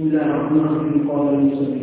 بسم الله الرحمن الرحيم قال المسلم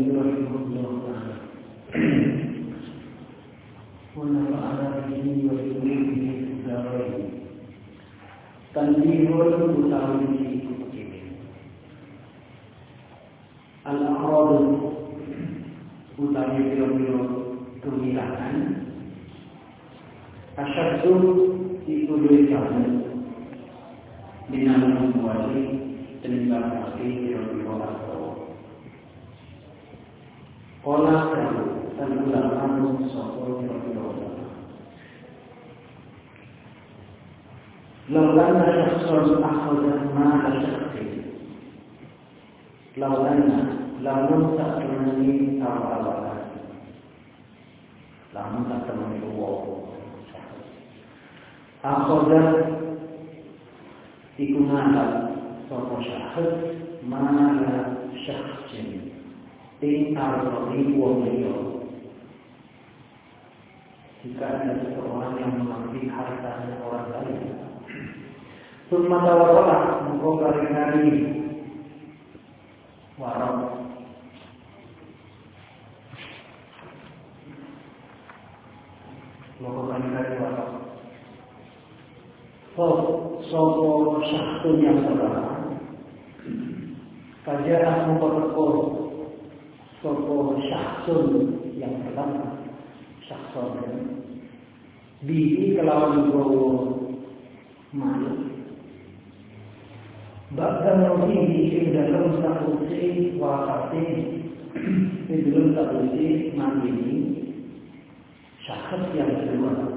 Mahal Sopo syahid Mana syakhsin Ting arrohi wong Jika ada seseorang yang mengambil hartanya orang lain Summa tawasalah Mengkau kari-kari Warok. Mengkau kari-kari warok. So, sopo syahtun yang Kajian mengkau tekor Sopo syahtun yang pertama. Syahtun Bibi kelawan gowo Malu Bahkan rohihi dalam sakusi wakati. Di dalam sakusi mandi ini. Syakhs yang kedua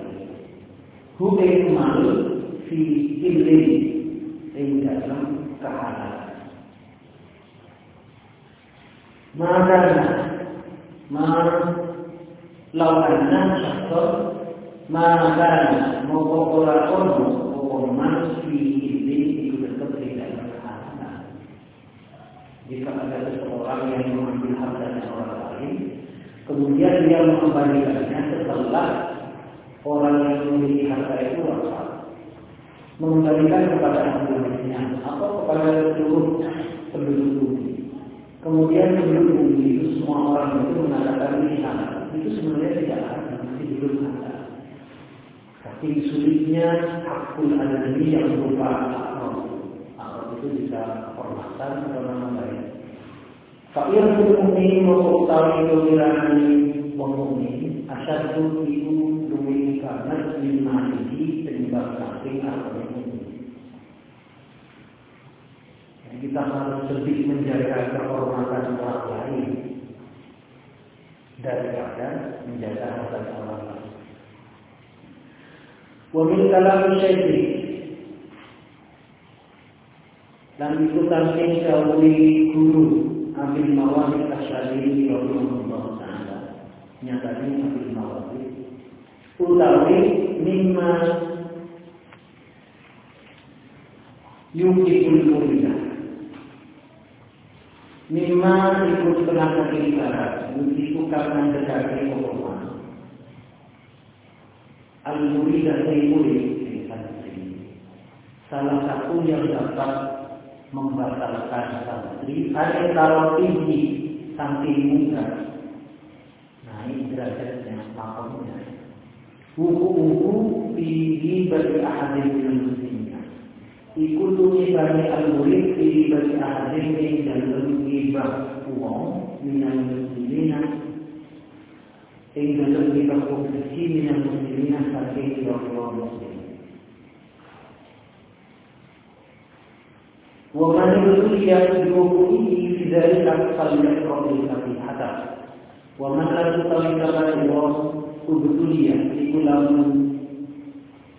Hukum mal Fi ilmi Yang dalam kehalalan. Maka Ma Lawanna syaktor Maka Mukawar Mukawar man Fi ilmi Itu tetap tidak jika ada seseorang yang mengambil hartanya orang lain, kemudian dia mengembalikannya setelah orang yang memiliki harta itu wafat, mengembalikan kepada ahli atau kepada seluruh penduduk bumi. Kemudian penduduk bumi itu semua orang itu mengatakan ini halal. Itu sebenarnya tidak ada, masih belum ada. Tapi sulitnya hakul ada ini yang berupa itu bisa hormatan atau nama lain. Fakir mukmin mengetahui kewilangan wong mukmin asal itu itu karena lima ini penyebab saking atau. Kita harus lebih menjaga kehormatan orang lain daripada menjaga harta orang lain. Wa min kalam dan ikutan dahului guru ambil mawahid asyari rahimahullah ta'ala nyatanya ambil mawahid utawi mimma yukikul muridah mimma ikut tengah kekelisaran yukiku karena dekati hukuman al-muridah murid salah satu yang dapat membatalkan santri ada kalau tinggi samping muka naik derajatnya makamnya buku-buku tinggi bagi ahadin dengan muslimnya ikuti bagi al-murid tinggi bagi ahadin dan lebih uang minal muslimina ing dalam kita posisi minal muslimina saking orang muslim ومن ابتلي بوقوعه في ذلك فليقرأ الفاتحة ومن لم يطلق الله kudulia iku lamun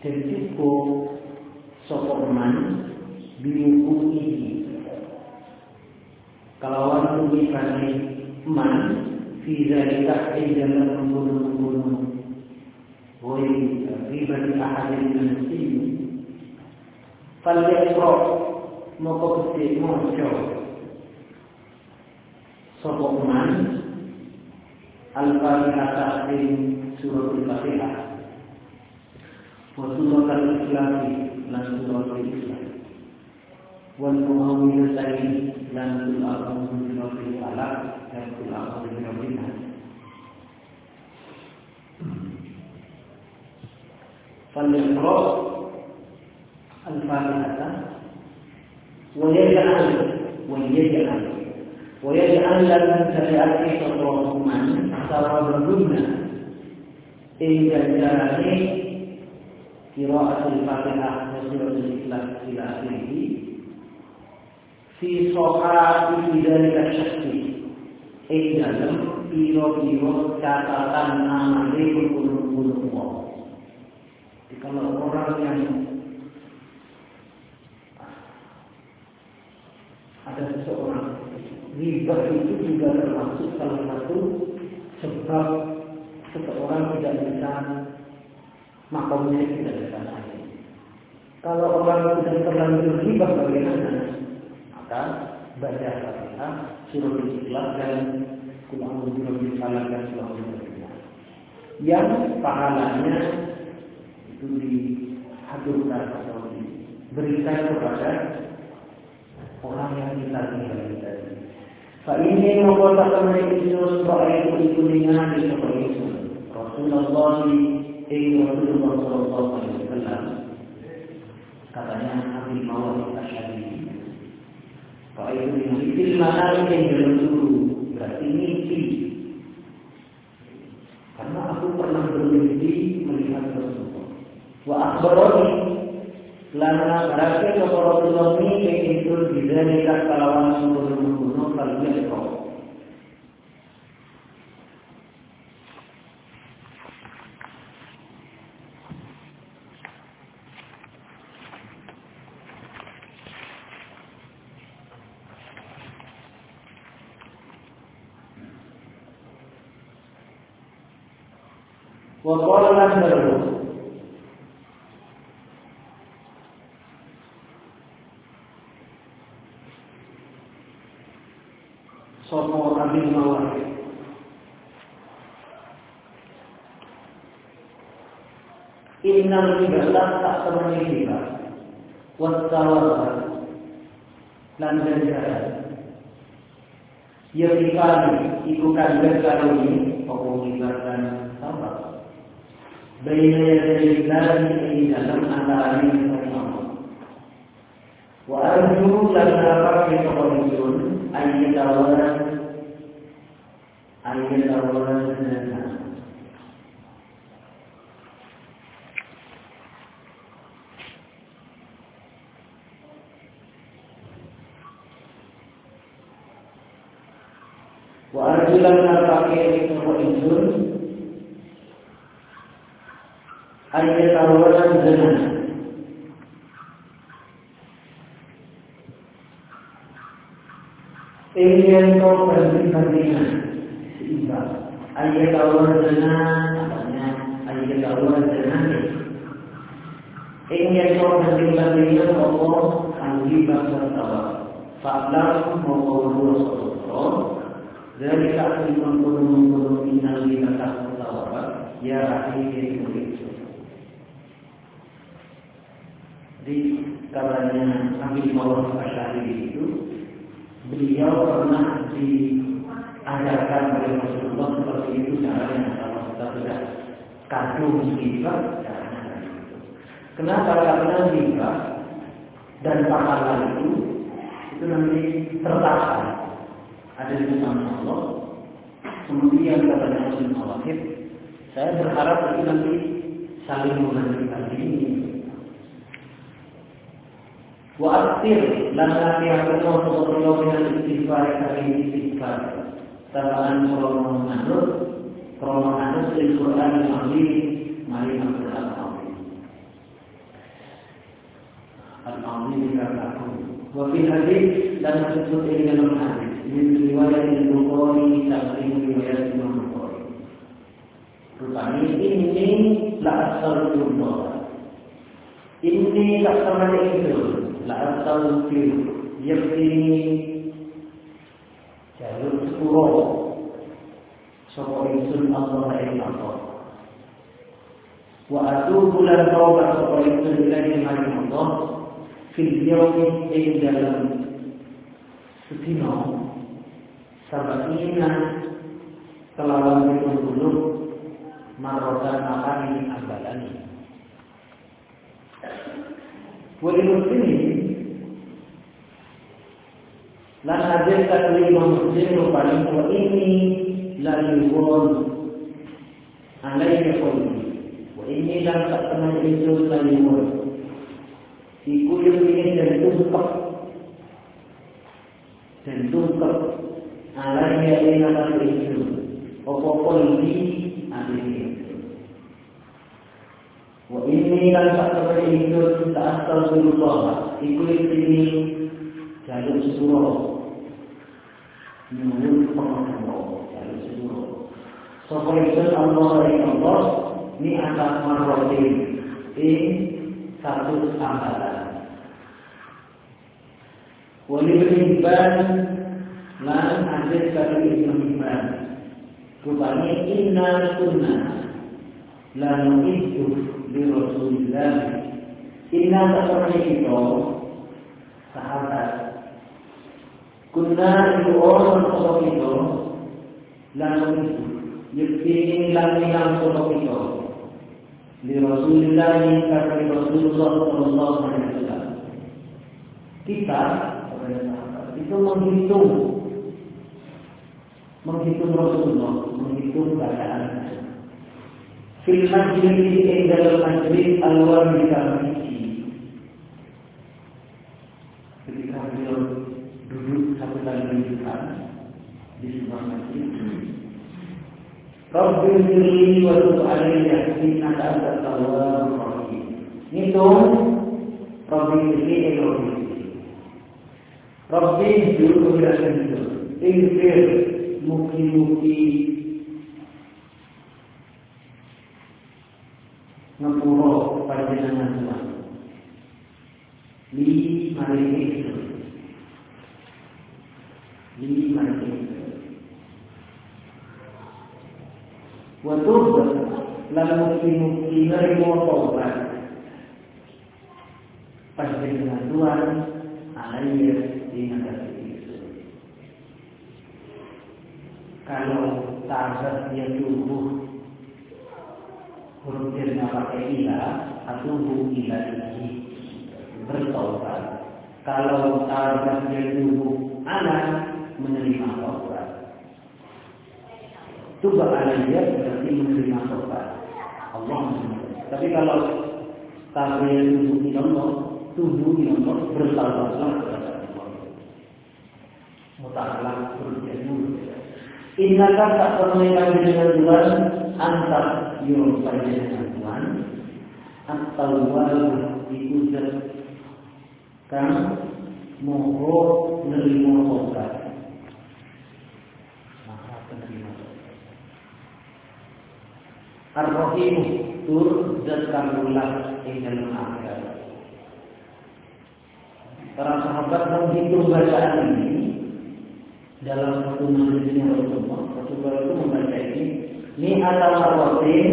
tercuko sapa man biruku iki kalawan kumisane man fiza zalika di dalam gunung-gunung woi riba di ahadin min sini fal yakro moko kesti mojo. Sapa man al-fatihah ing سورة الفاتحة. وسورة الإسلام لن سورة لا والمعاونتين لن من أعوذ برب لا لن كل من برب الناس. فليقرأ الفاتحة ويجعل ويجعل ويجعل لمن تبعك تقرأهما ترى الدنيا. جعلني قراءة الفاتحة وسورة الإخلاص إلى آخره في صحاح في ذلك الشخص إن dalam piro-piro catatan amale kulun-kulun Allah. Kalau orang yang ada seseorang riba itu juga termasuk salah satu sebab seseorang tidak bisa makamnya tidak bisa naik. Kalau orang sudah terlanjur riba bagaimana? Maka baca Fatihah, surah Ikhlas dan Kulang Rabbil Falaq dan Kulang Yang pahalanya itu dihaturkan atau diberikan kepada orang yang kita tinggal tadi. Fa ini mengkotakan Yesus bahwa itu kuningan di sebuah Yesus. Rasulullah ini Rasulullah Sallallahu Alaihi Wasallam katanya Nabi Mawar Asyadi. Pak mana yang dalam dulu berarti mimpi. Karena aku pernah bermimpi melihat Rasulullah. Wa akhbaroni lana berarti Rasulullah ini itu bisa nikah kalawan membunuh-bunuh kalau dia Innal ibadah tak temani kita. Wassawar Lan jajaran Ya dikali Iku kanjar kalau ini Pokok ibadah sabar Baina yadai dari di dalam antara ini dan. Wa arju lan apa fi qaulun ayyat awalan awalan dan Kebetulan saya pakai nomor insur Akhirnya tahu orang benar Ini yang kau berhenti-henti Seimbang. Akhirnya tahu orang benar Akhirnya tahu orang benar Ini yang kau berhenti-henti Kau kau Anggi bangsa tawa Fa'lam Mokor Rasulullah kaki menggunung-gunung inal lina takut tawa ya akhir murid di kabarnya Nabi Muhammad Asyari itu beliau pernah diajarkan oleh Rasulullah seperti itu caranya kalau kita sudah kandung itu. Kenapa? Karena riba dan pahala itu itu nanti tertahan ada di depan Allah. Kemudian kepada Muslim Khawatir, saya berharap lagi nanti saling menghentikan diri. Wa aktir lan nasihatullah yang alaihi istighfar kami istighfar. Tabaan krono manut, krono manut di Quran yang ahli, mari Al-Quran ahli. Al-Ahli dikatakan, wa hadis dan tersebut ini dalam hadis. Bukhari. Rupanya ini la asal jumlah. Ini tak sama itu. La asal jumlah. Yakni jalur sepuluh. Sopo insun Allah yang Allah. Wa atubu lan taubat sopo insun ilahi maring Allah. Fil yawmi ing dalam sedina sabakina kelawan pitung puluh marotan makani ambalani. Wali muslimin lan hadir kali imam muslim rupanya wa ini la yuwon alaihi qawli. Wa ini tak pernah itu la yuwon iku yang ini dan tumpah. Dan alam ya ina tak itu. Opo kondi ati itu ini kan tak seperti itu tak asal sungguh tua ikut ini jalur suruh menurut pengetahuan jalur suruh sopoh itu Allah dari Allah ini atas marwati ini satu sambatan Wali beribadah lan hadis dari Ibn Hibban. Rupanya inna kunna la nu'iddu li Rasulillah inna tak kita sahabat. Kunna itu orang sosok itu lalu itu yakini lagi yang sosok itu. Di Rasulullah kata Rasulullah Sallallahu kita itu menghitung menghitung Rasulullah menghitung bacaan fil majlis ing dalam majlis al-wal ketika beliau duduk satu kali menunjukkan di sebuah masjid. Rabbi firli wa tub alayya innaka antat tawwabur rahim. Ngitung Rabbi firli dan Rabbi firli. Rabbi juru kebirasan itu. Infir muki-muki ngepuro panjenengan Tuhan. Li mari itu lima itu. Waktu lalu mukti-mukti nerimo taubat. Pasti dengan Tuhan alaiya di negara itu. Kalau tabat dia tubuh huruf dia pakai ila atau ila ini bertaubat. Kalau tabat dia tubuh anak menerima taubat. Tuba alaiya berarti menerima taubat. Allah. Tapi kalau tabiat tubuh di Allah, tubuh di Allah kepada Allah. Mutakalak berjaya Innaka tak pernah kami dengan Tuhan antar saja dengan Tuhan. Atau walau diujar kan moho nerimo taubat Ar-Rahim tur dan kamulah ing dalam akhirat. Para sahabat menghitung bacaan ini dalam satu majlisnya Rasulullah. Rasulullah itu membaca ini. Ini adalah rotin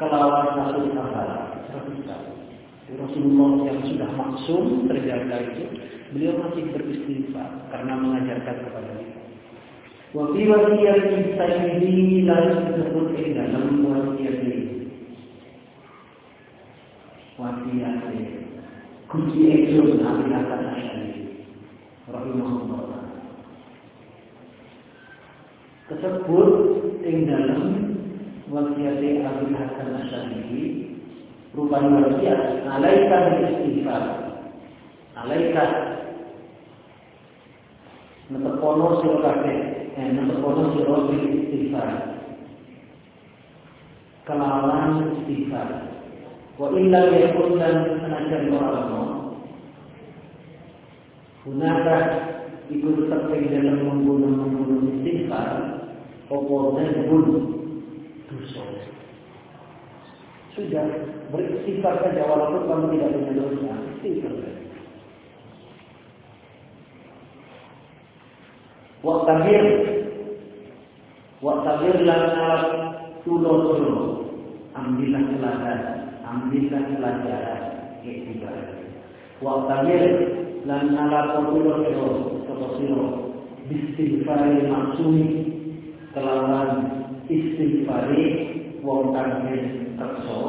kelawan satu sahabat. Rasulullah yang sudah maksum terjaga itu, beliau masih beristighfar karena mengajarkan kepada kita. Wafi wasiyat sayyidi lalu disebut di dalam wasiat ini. Wasiat kunci ekor Nabi Hasan Asyari. Tersebut di dalam wasiat Abu Hasan Asyari rupanya wasiat alaika istighfar. Alaika. Netepono sira kabeh. Yang terpotong siro istighfar. Kelawan istighfar. Wa illa yakun dan senajan Allah hunaka ikut terpeng dalam membunuh-membunuh istighfar, dan bunuh dosa. Sudah beristighfar saja walaupun kamu tidak punya dosa, istighfar saja. Waktabir Waktabir lana tulo-tulo. Ambillah teladan. Ambillah pelajaran. Iktibar Waktabir lana tulo-tulo. Tulo-tulo. Istighfari maksumi Kelawan istighfari Wong kangin kerso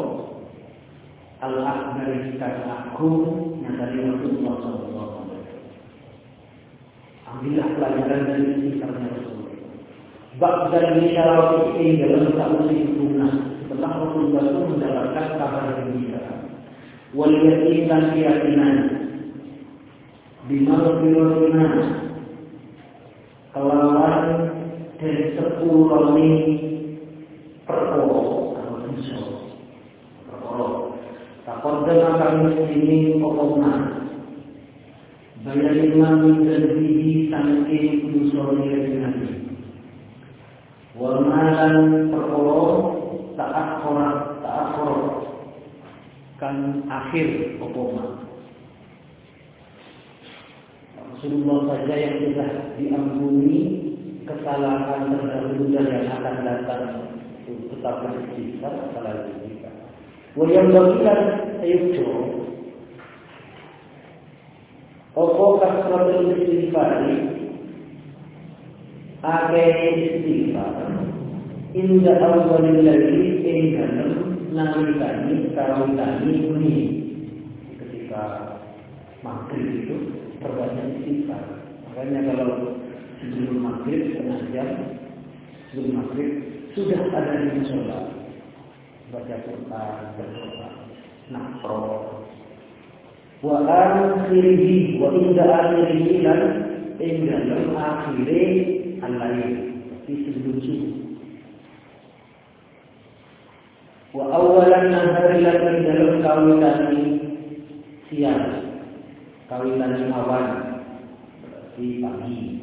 Al-Akbar Agung Yang dari Rasulullah SAW Ambillah pelajaran dari kisahnya Rasulullah. Ba'dal bisyarati ini dalam ta'usin sunnah. Setelah Rasulullah itu mendapatkan kabar gembira. Wal yakin dan keyakinan. Firosina. Kelawan dari sepuluh kali perkoro atau dosa. Perkoro. Takordem akan muslimin pokoknya Bayar imam terbihi sangking usulnya nabi. Wamalan perkoro tak akhor tak akhor kan akhir pokoknya. Rasulullah saja yang sudah diampuni kesalahan terdahulu dan yang akan datang tetap beristighfar apalagi kita. Wa yang bagian ayo Opo kasratul istighfar. Ake istighfar. Inda awalil lagi Ing dalam Nalikani Kawitani Ini Ketika Maghrib itu Perbanyak istighfar. Makanya kalau Sebelum maghrib Setengah jam Sebelum maghrib Sudah ada di musola Baca Quran Berdoa. Nakro wa akhirihi wa inda akhirihi dan ing dalam akhire al-lail di sebelum subuh. Wa awalan nahari lan ing dalam kawitan siang. Kawitan awan di pagi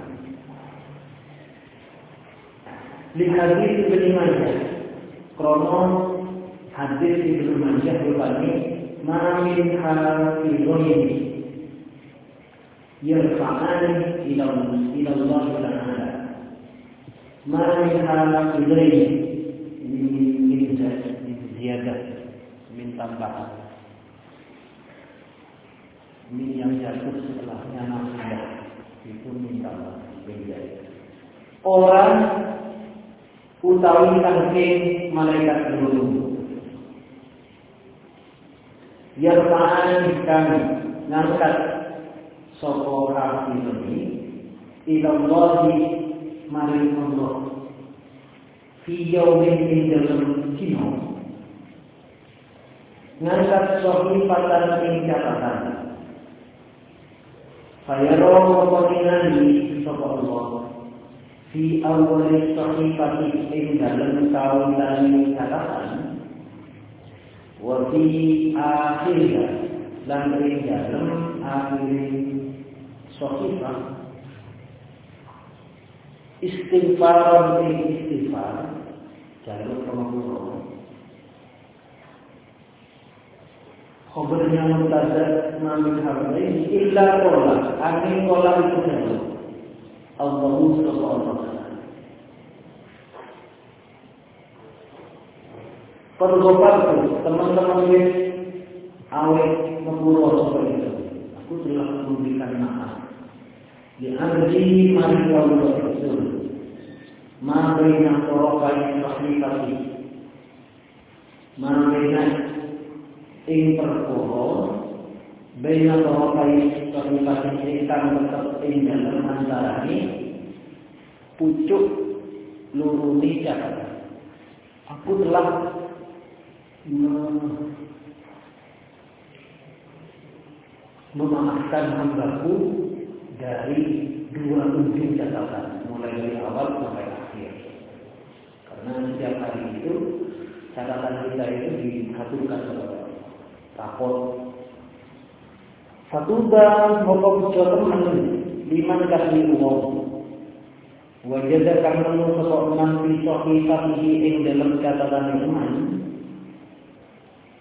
Lihadis Ibnu Majah Krono hadis Ibnu Majah Rupani Ma'amin hafidun ini Yirfa'ani ilallah ta'ala. Hal hafidun ini Min ziyadah Min tambahan. Min yang jatuh setelahnya Nasidah Itu minta tambahan Orang utawi tangking malaikat dulu Yarfa'an kami. Ngangkat sapa kafirni ilallahi maring Allah fi yaumin ing dalem dina ngangkat sahifatan ing catatan. Fayaro koordinasi sapa Allah fi awal sahifati ing dalem kawitan catatan wa fi akhirnya lan ing dalem akhir sahifah istighfar dan istighfar jalur pengampun Khobarnya mutaza mamin harbain illa kola. Amin kola itu saja Allahu subhanahu pergopaku teman-teman ini awet memburu seperti itu. Aku telah memberikan maaf. Di ardi mari wabul rasul. Mabina korokai rahmikasi. Mabina ing perkoro. Bina korokai rahmikasi ingkang tetap ing dalam antara ini. Pucuk luruni catatan. Aku telah memaafkan hambaku dari dua ujung catatan, mulai dari awal sampai akhir. Karena setiap hari itu catatan kita itu disatukan kepada rapor. Satu dan mokok teman liman kasih umum. Wajah kamu seseorang fi sahifatihi ing dalam catatan iman.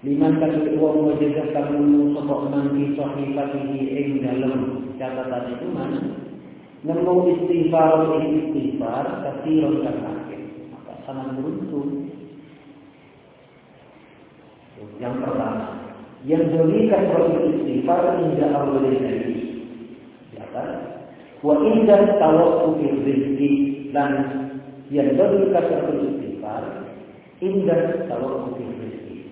Liman kasih uang wajah kamu seseorang fi sahifatihi ing dalam catatan iman. Nemu istighfar istighfar kasih rokan akhir. Maka sangat beruntung. Yang pertama, yang demi kasih istighfar hingga awal dari. Ya kan? wa indah tawakkufi rizki dan yang bagi kasratul istighfar indah tawakkufi rizki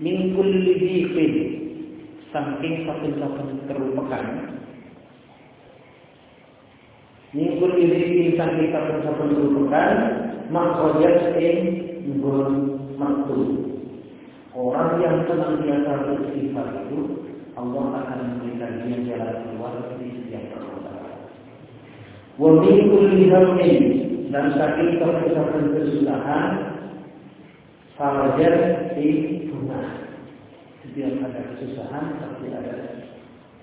Min kulli dhiqin Saking satu-satu terlupakan Min kulli dhiqin saking satu-satu terlupakan Makrojat in Ngun maktu Orang yang senantiasa beristighfar itu Allah akan memberikan dia jalan keluar di setiap permasalahan. Wa min kulli dan saking kesusahan kesusahan farajan di bunga. Setiap ada kesusahan pasti ada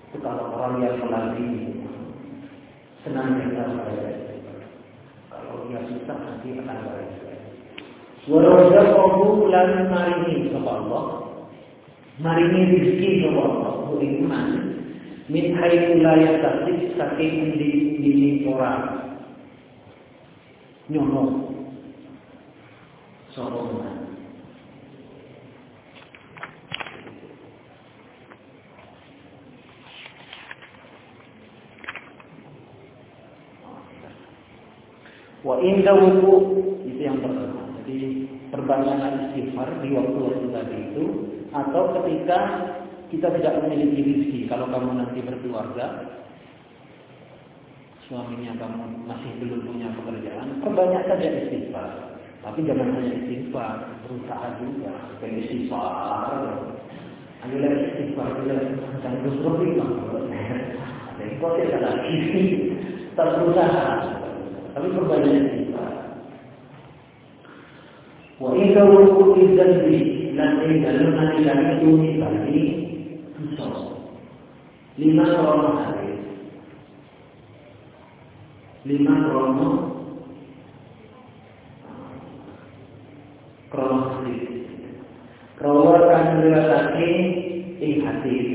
itu kalau orang yang melalui senang kita berada. Kalau dia susah nanti akan berada. Warozaqahu lan marini sapa Allah. Marini rezeki sapa Allah ku iman min haitsu la yastasib saking di di ora nyono sapa iman. Wa inda wudu itu yang pertama. Jadi perbanyakkan istighfar di waktu-waktu tadi itu atau ketika kita tidak memiliki rezeki. Kalau kamu nanti berkeluarga, suaminya kamu masih belum punya pekerjaan, perbanyak saja istighfar. Tapi jangan hanya istighfar, berusaha juga. Kayak istighfar, ayolah istighfar, jangan terus berpikir. Ada yang kau tidak lagi, tetap berusaha. Tapi perbanyak istighfar. Wa idza wuqi dzanbi lan dalam hati kami itu bagi dosa. Lima krono hari. Lima krono krono hadis. Krono kan riwayatake ing hadis.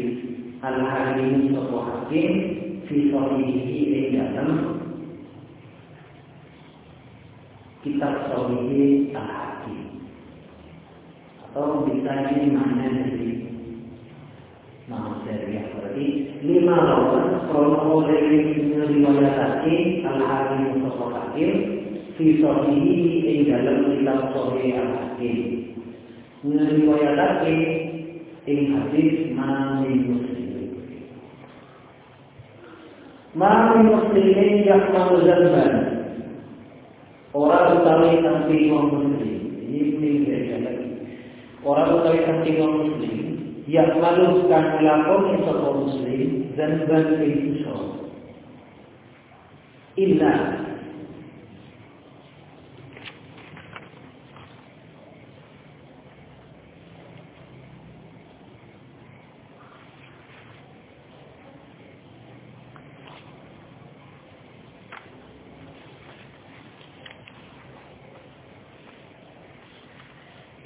Al hakim sapa hakim fi sahihi ing dalam kitab sahihi al atau bisa ini mana dari nama syariah. Berarti lima lawan krono dari riwayatake al hakim sosok hakim fi sahihi ing dalam kitab sahih al hakim riwayatake ing hadis mani muslim mani muslimin yang mau zamban orang utawi tanpa muslim. Ini ini lagi. Orang utawi saking wong muslim yang malu kang nglakoni sapa muslim dan ban dosa illa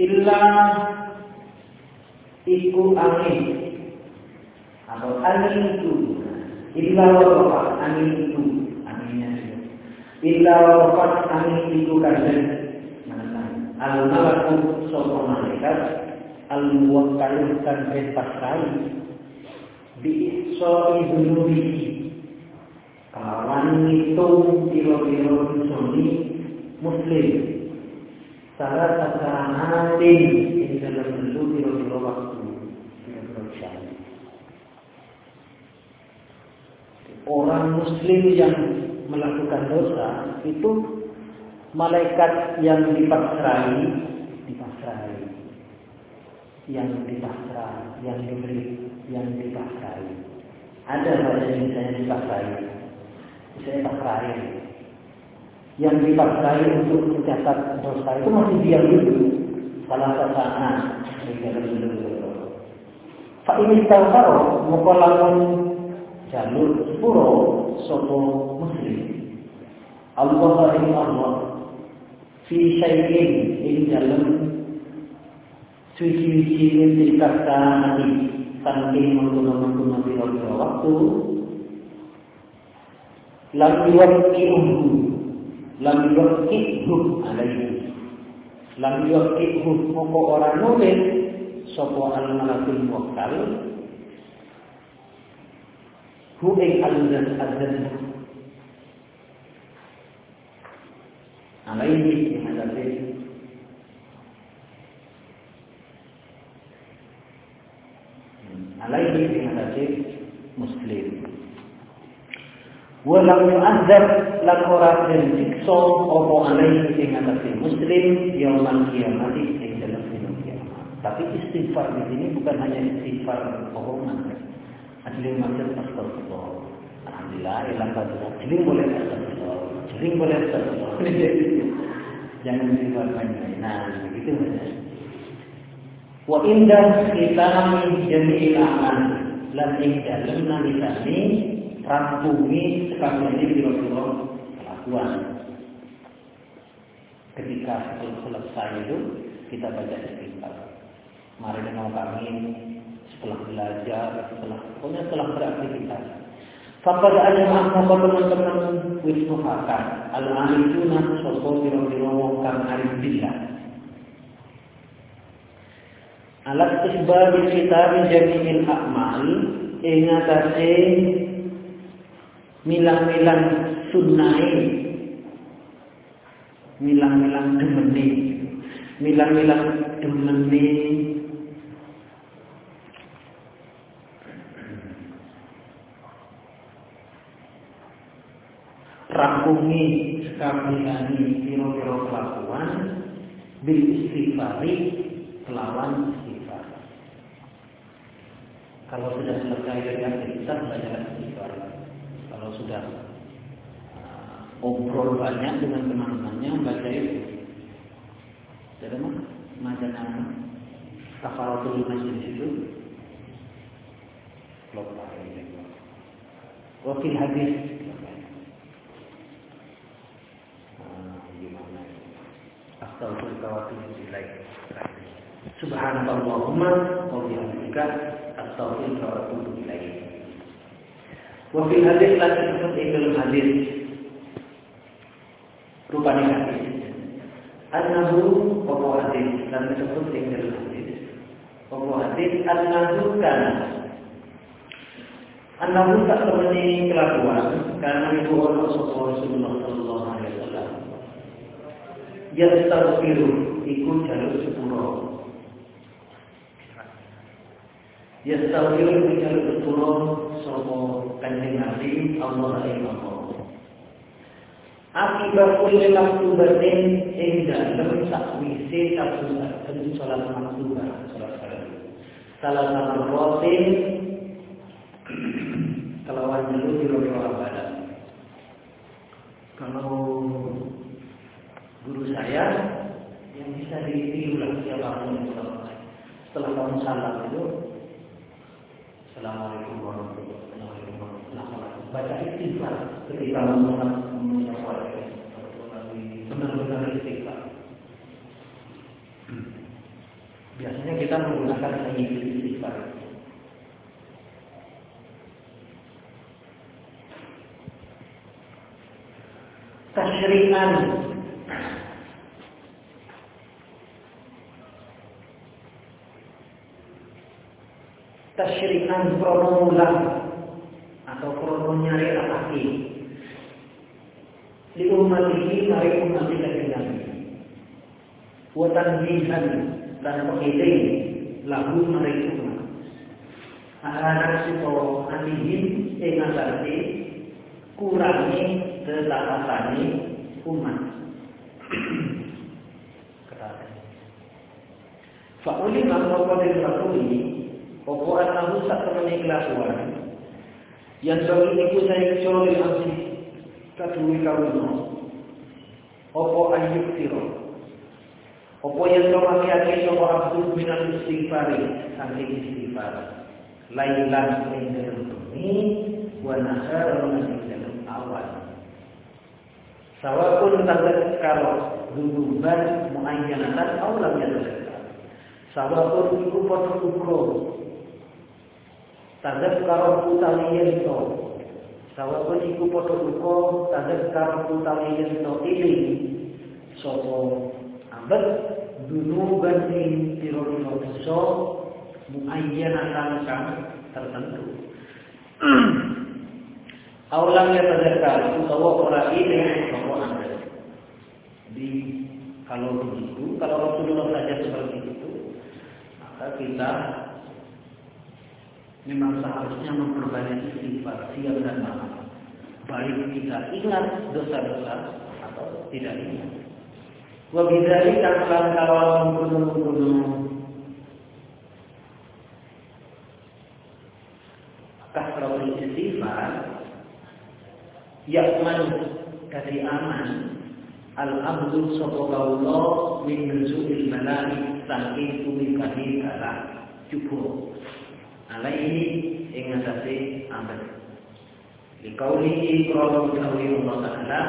illa iku angin. Atau angin itu. Illa warofa angin itu. Anginnya illa wafat kami itu kadang al malaku sopo malaikat. Al muwakkalu kan pasrai bi so idunubi kawan itu piro-piro soni muslim salah sakaratin ini dalam bentuk piro-piro waktu piro-piro orang muslim yang melakukan dosa itu malaikat yang dipasrai dipasrai yang dipasrai yang diberi yang dipasrai ada bahasa Indonesia yang dipasrai saya pasrai yang dipasrai untuk mencatat dosa. Itu masih diam dulu. Salah di dulu Fa ini tahu mukolamun jalur sepuro sopo muslim. Allah ini Allah fi syai'in ing dalam suci-suci yang dikatakan saking menggunakan biro-biro waktu. Lam yuwakki'uhu lam yuwakki'hu alaihi. Lam yuwakki'hu moko orang nulis sopo al malakul muwakkal hu ing al-zan azan alaihi menghadapi alaihi menghadapi muslim Walau yu'adzab lan ora den siksa apa alaihi ing atase muslim yaumul kiamat ing dalam kiamat. Tapi istighfar di sini bukan hanya istighfar bohongan. Asli maksud astagfirullah. Alhamdulillah ilang kadang. Jadi boleh astagfirullah. Jadi boleh astagfirullah. Jangan istighfar banyak. Nah, begitu Wa indah kita jami'il amal lan ing dalem nalisani rampungi sekalian biro-biro kelakuan. Ketika selesai itu kita baca istighfar. Mari dengan kami setelah belajar, setelah pokoknya setelah beraktivitas. Fakad ada makna teman-teman wisnu hakam. Al-alifuna sopo biro-biro kang billah. Alat isbal kita jami'il akmal ingatase milang-milang sunnai milang-milang demeni milang-milang demeni rampungi sekabiliani piro-piro kelakuan bil istighfari kelawan istighfar. Kalau sudah selesai dengan aktivitas baca istighfar kalau sudah uh, obrol banyak dengan teman-temannya baca itu jadi mah macam kafaratul majlis itu? Wakil hadis ilaik. Subhanallahumma wa bihamdika astaghfiruka wa atubu ilaik. Wa fil hadis la disebut dalam hadis. Rupanya hadis. Annahu wa hadis? Dan disebut dalam hadis. Wa hadis? Annahu kana Annahu tak temani kelakuan karena itu orang Rasulullah Sallallahu Alaihi Wasallam. Yastaghfiru iku jalur sepuro iku jalur sepuro sapa kanjeng Nabi Allah Allah Akibat kulli maktubatin ing dalem sakwise saben salat maktubah salat salat salah satu rotin kelawan dulu di roda kalau guru saya yang bisa ditiru lah siapa pun setelah kamu salam itu Assalamualaikum warahmatullahi wabarakatuh. Baca istighfar ketika istighfar biasanya kita menggunakan istighfar. Tasyri'an tasyri'an krono atau krono nyari akaki di umat ini mari umat kita Nabi wa tanbihan dan pengiling lagu mereka anak sito anihin ing asasi kurangi ketaatane umat. Fa'uli mangkoko dari fakuli Opo anahu sak temani kelakuan Yang jauh iku saya kecolil amsi Kadui kawino Opo ayyuk tiro? Opo yang jauh aki-aki Opo abdul minal istighfari Sampai istighfar. Lailan ing dalam bumi Wa naharan ing dalam awan Sawapun tanda karo Duduban muayyanatan yang Sawapun iku podo ukur tadzakkara utawi to sawetara iku padha duka tadzakkara utawi to iling sapa ambet dunuban ing pira-pira dosa muayyanatan kang tertentu. Aulang ya tadzakkar utawa ora iling sapa ambet di kalau begitu kalau Rasulullah saja seperti itu maka kita memang seharusnya memperbanyak istighfar siang dan malam. Baik kita ingat dosa-dosa atau tidak ingat. Wabidari kawan membunuh-bunuh kasratul istighfar yakman dari aman al-abdu sapa kaula min nuzulil malaik saking tumikahi kala cukup alaihi ing atase amal. Liqaulihi qala Allah taala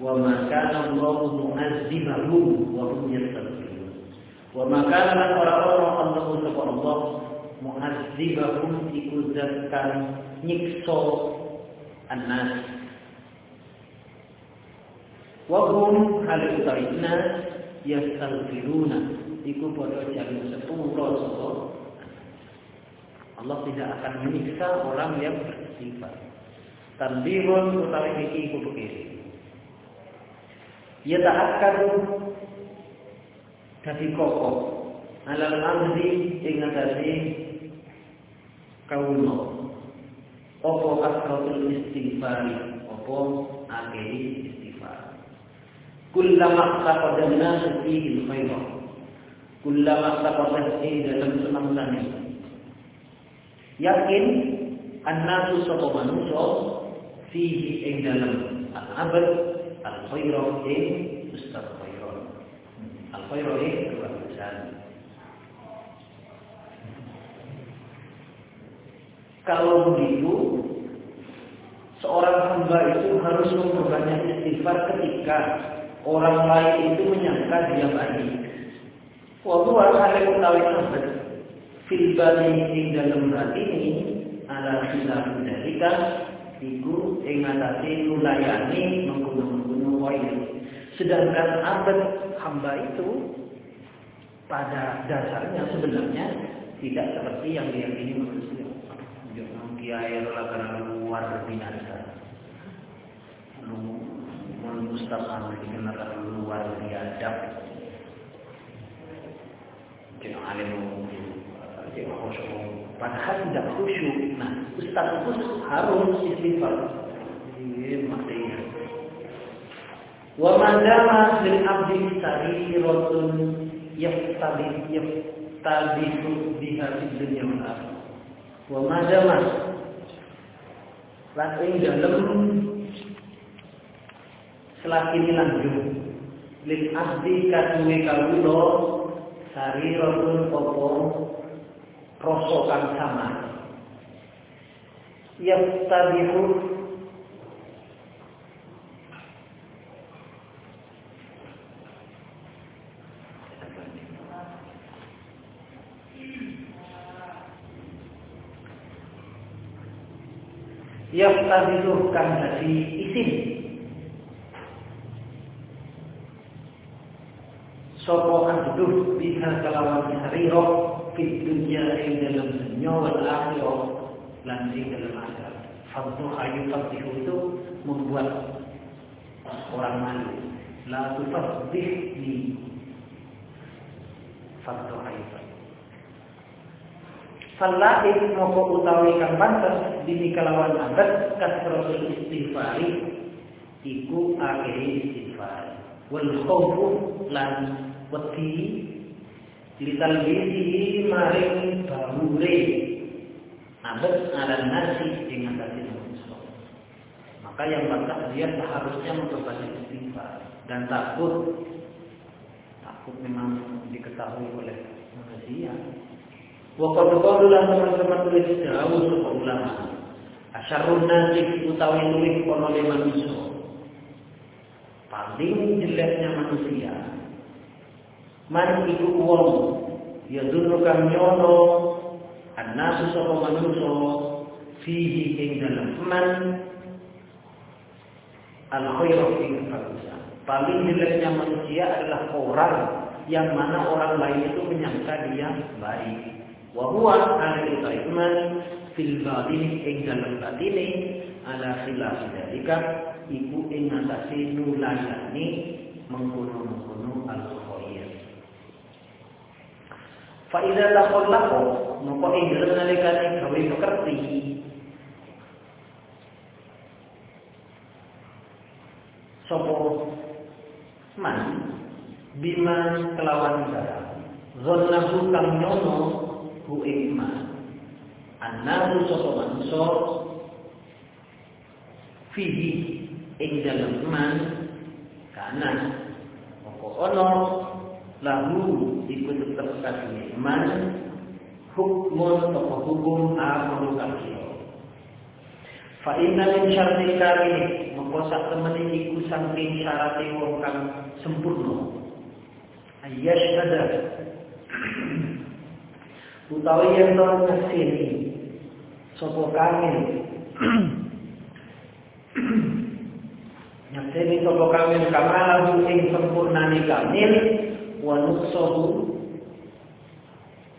wa ma kana Allah mu'azzibahum wa hum yastaghfirun. Wa ma kana lan ora-ora Allah sapa Allah mu'azzibahum iku zat kang nyiksa annas. Wa hum hal utaina yastaghfiruna iku padha jaluk sepuro sapa Allah tidak akan menyiksa orang yang beristighfar. Tanbihun utawi iki iku begini. Ya ta'akkad dadi kokoh alal amri ing atase kauno. Apa kasratul istighfari, apa akeh istighfar. Kullama taqaddamna fihi al-khairah. Kullama taqaddamna dalam senang-senang yakin annasu sapa manusa fihi ing dalam al-abad al-khairu ing ustaz khairu al-khairu ing kebagusan kalau begitu seorang hamba itu harus memperbanyak istighfar ketika orang lain itu menyangka dia baik. Waktu ada utawi abad fil bani ing dalem ini ala khilaf dalika iku ing atase nulayani mengkono-mengkono wae sedangkan abad hamba itu pada dasarnya sebenarnya tidak seperti yang diyakini manusia. Jangan kiai karena luar binasa. Lu Mustafa dikenal luar biadab. Jangan alim Padahal tidak khusyuk. Nah, Ustaz itu harus istighfar. Iya, maksudnya. Wa mandama lil abdi sariratun yaftabi yaftabihu biha fid dunya wal akhirah. Wa mandama lan ing dalem selagi lanjut lil abdi kaduwe kawula sariratun apa rasa kang yang yastabihu yastabihu kan dari isin Sopo kang duduh bisa kelawan hariro fit dunya ing dalam dunya wal akhirah dalam akhirat. Fadhu ayu fadhu itu membuat orang malu. La tufadhihni fadhu ayu Falaih moko utawi kang pantes dini kalawan abad kasratul istighfari iku akhiri istighfar wal khawfu lan wedi litalbisihi maring bahure abad alan nasi ing atase manusia maka yang bakat dia seharusnya memperbanyak istighfar dan takut takut memang diketahui oleh manusia Wa qad teman-teman tulis jauh sapa ulama. Asyarun nasi utawi luwih kono manusia. Paling jeleknya manusia. Mari itu uang. Ya dulu nyono. Annasu sapa manuso fihi ing dalam man al khairu ing paling jeleknya manusia adalah orang yang mana orang lain itu menyangka dia baik. Wahuwa alaihi alil fil batini ing ini, ala ala khilaf dalika ibu ing ngatasi nulayani mengkono-mengkono al fa idza taqallaqa moko ing dalem nalikane gawe pekerti. Sapa man. Bima kelawan barang. Zannahu kang nyono hu ing iman annahu sapa manungsa fihi ing dalem iman kana. Moko ana lahu iku tetep kadune iman hukmun atau hukum amru kakiro fa inna min syarti kami moko sak temene iku saking syarate wong kang sempurna. Ayyashhada. Utawi yen to ngesini sapa kamil ngesini sapa kamil kamalahu ing sempurnane kamil wa nuksahu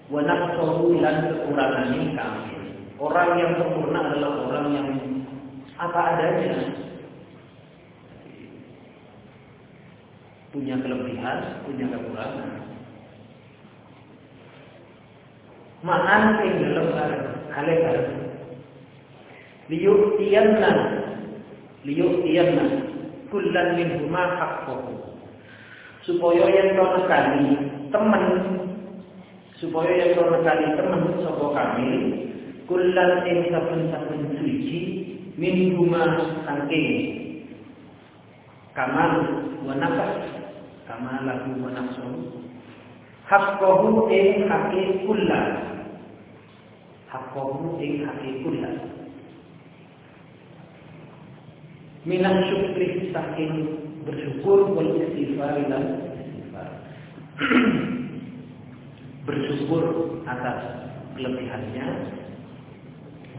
wa naqsahu lan kekurangane kamil orang yang sempurna adalah orang yang apa adanya. Punya kelebihan, punya kekurangan. Ma'an ing dalam kalebar liyu'tiyanna liyu'tiyanna. Kullan min huma haqqahu supaya yang to nekani temen. Supaya yang to nekani temen sapa kami. Kullan ing saben-saben suci min huma kamal wa nafas. Kamalahu wa nafsuhu haqqahu ing hakik kullan. Haqqahu ing hakikulah minah syukri saking bersyukur wal istighfar dan bersyukur atas kelebihannya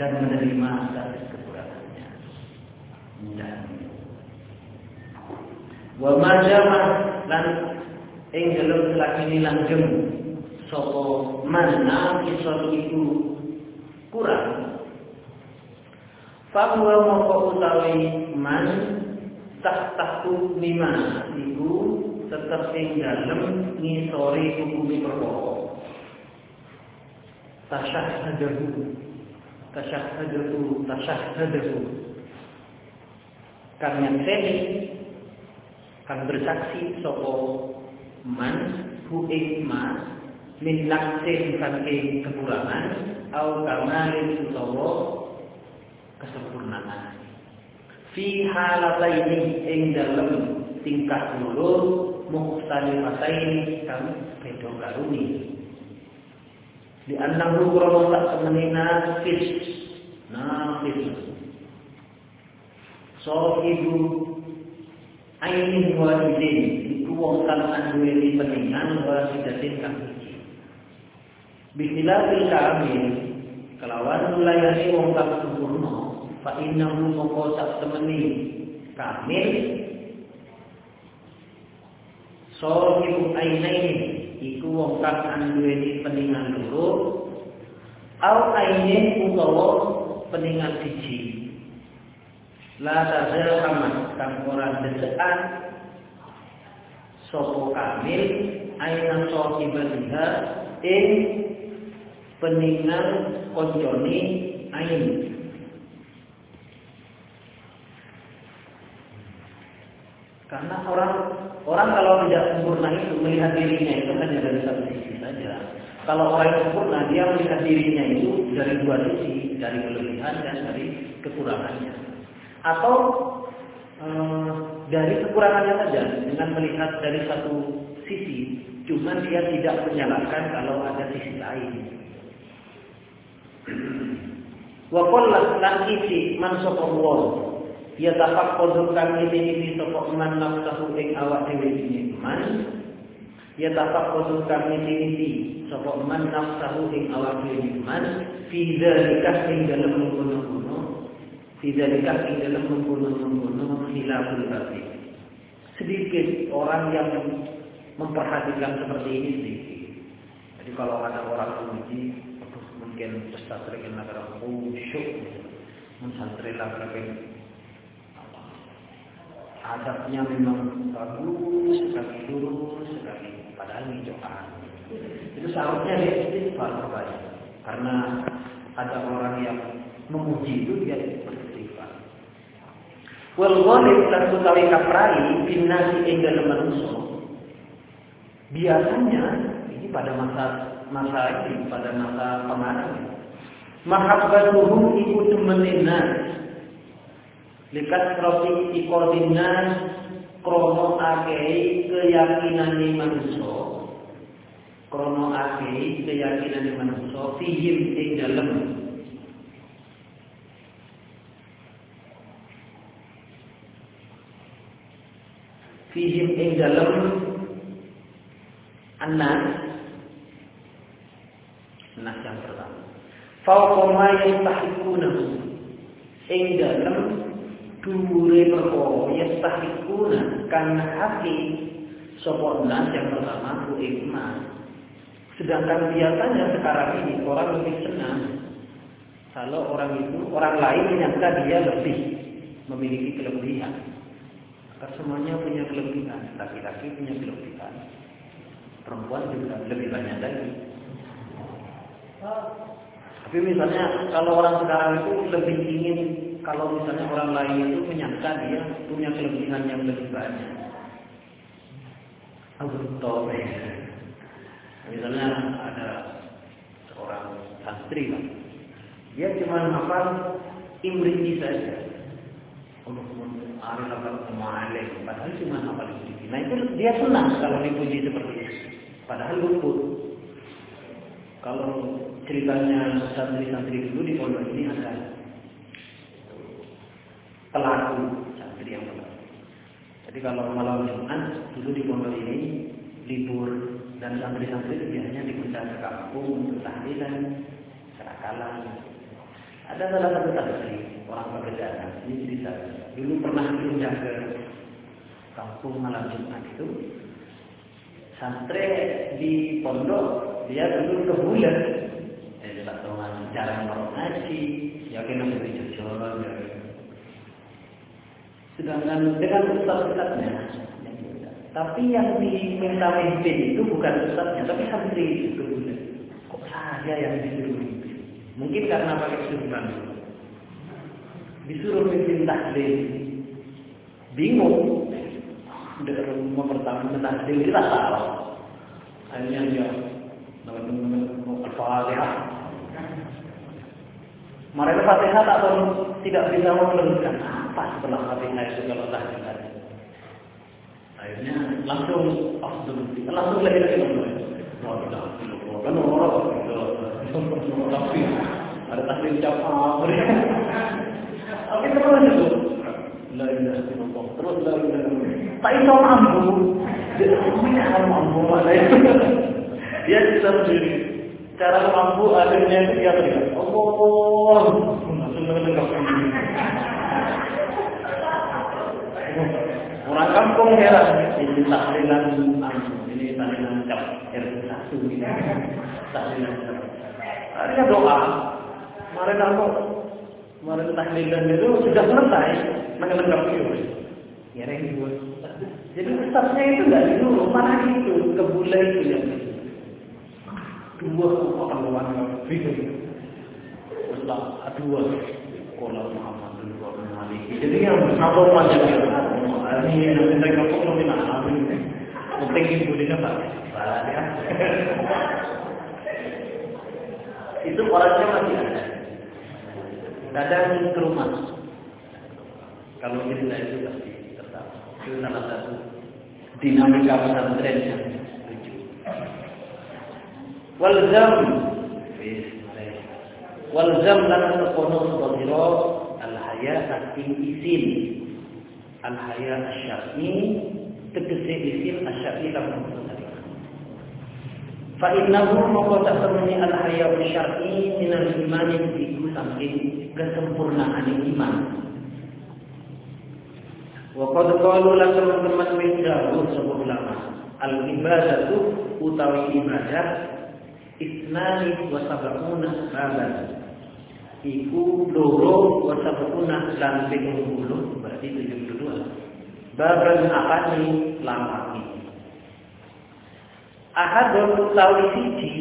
dan menerima atas kekurangannya. Dan wa majama lan ing dalem lakini langgeng sapa mana kisah itu kurang. Fahuwa moko utawi man tahtahu lima iku tetep ing dalem ngisori hukumi perkara. Tasyahhadahu. Tasyahhadahu tasyahhadahu. Kang nyakseni kang bersaksi sapa man hu ing ma min laksin saking kekurangan au kamalin utawa kesempurnaan. Fi halataini ing dalem tingkat loro mukhtalifatain kang beda karuni. Di annahu krono tak temeni nafis. Nafis. So ibu ainin walidin iku wong kang anduweni peningan wasidatin kang Bikhilafil kamil kelawan melayani wong kang sempurna fa innahu moko sak temeni kamil Sohibu ainaini iku wong kang anduweni peningan loro au ainin utawa peningan siji. La tazal amat kang ora desekan sopo kamil aina sohibatiha ing peningan konconi ain. Karena orang orang kalau tidak sempurna itu melihat dirinya itu hanya dari satu sisi saja. Kalau orang sempurna dia melihat dirinya itu dari dua sisi, dari kelebihan dan dari kekurangannya. Atau eh, dari kekurangannya saja dengan melihat dari satu sisi, cuman dia tidak menyalahkan kalau ada sisi lain. Wa qullat lan isi man ya tapak kodok kami ini sapa man nafsahu ing awak dhewe ini man ya tapak kodok kami ini sapa man nafsahu ing awak dhewe ini man fi dzalika ing dalem mengkono-kono fi dzalika ing dalem mengkono-kono khilaful batin. Sedikit orang yang memperhatikan seperti ini sedikit. Jadi kalau ada orang memuji mungkin pesantren yang negara khusyuk. Mensantri lagi adabnya memang bagus sekali lurus sekali padahal hijauan itu seharusnya dia istighfar kepada karena ada orang yang memuji itu dia beristighfar. Wal ghalib lan utawi kaprai binasi ing manusia. Biasanya ini pada masa masa ini pada masa pengarang. Mahabbatuhum iku temenin Ikodinas krono akei keyakinan manusia krono akei keyakinan manusia fihim ing dalem. Fihim ing dalem anas. Anas yang pertama. Fauqa ma yastahiqunahu. Ing dalem dhuwure perkara yastahikuna kan hati sapa yang pertama ku iman. Sedangkan biasanya sekarang ini orang lebih senang kalau orang itu orang lain menyangka dia lebih memiliki kelebihan. Karena semuanya punya kelebihan, laki-laki punya kelebihan, perempuan juga lebih banyak lagi. Tapi misalnya kalau orang sekarang itu lebih ingin kalau misalnya orang lain itu menyangka dia punya kelebihan yang lebih banyak. Abu Misalnya ada seorang santri lah. Dia cuma hafal imriti saja. Padahal cuma hafal imriti. Nah itu dia senang kalau dipuji seperti itu. Padahal luput. Kalau ceritanya santri-santri dulu di pondok ini ada pelaku santri yang benar. Jadi kalau malam Jumat dulu di pondok ini libur dan santri-santri biasanya diundang ke kampung untuk tahlilan, serakalan. Ada salah satu santri orang pekerjaan ini cerita dulu pernah diundang ke kampung malam Jumat itu santri di pondok dia dulu ke bulan jadi tak tahu cara ngorok ngaji yakin harus jujur Sedangkan dengan ustaz-ustaznya. Tapi yang diminta mimpin itu bukan ustaznya, tapi santri itu. Kok saya yang disuruh mimpin? Mungkin karena pakai surban. Disuruh mimpin tahlil. Bingung. Dengan rumah pertama tahlil kita salah. Akhirnya dia teman-teman al-fatihah. Mereka fatihah tak tidak bisa meneruskan apa setelah Fatihah itu kalau tahlilan? Akhirnya langsung afdal, langsung lahir lagi kan orang tapi ada tahlil capar. Oke terus itu. La ilaha illallah. Terus la ilaha illallah. Tak iso mampu. Dia hal mampu itu. Dia bisa sendiri. Cara mampu akhirnya dia teriak. Allah. Langsung mendengar kampung heran ini tahlilan ini tahlilan cap satu ini tahlilan cap. Akhirnya doa. Kemarin aku kemarin tahlilan itu sudah selesai mengelengkapi itu. Ya buat. Jadi ustaznya itu nggak dulu, mana itu kebula itu ya. Dua orang orang bingung. Ustaz, dua. Kalau Muhammad dua Jadi yang apa macam ini nanti mereka pun lebih mahal ini. Penting ibu dia pak. Ya. Itu orangnya masih ada. Kadang ke rumah. Kalau cerita itu pasti tetap. Itu salah satu dinamika pesantren yang lucu. Walzam. Walzam lan tekono sodiro al-haya saking isin. Al-haya asyari tegese isim asyari lan Fa innahu moko tak temani al-haya asyari minal iman iku saking kesempurnaan iman. Wa qad lan teman-teman min dawuh sapa ulama. Al ibadatu utawi ibadah isnani wa sab'una baban iku loro wa sab'una lan 70 berarti 72 baban akani lamani ahadun utawi siji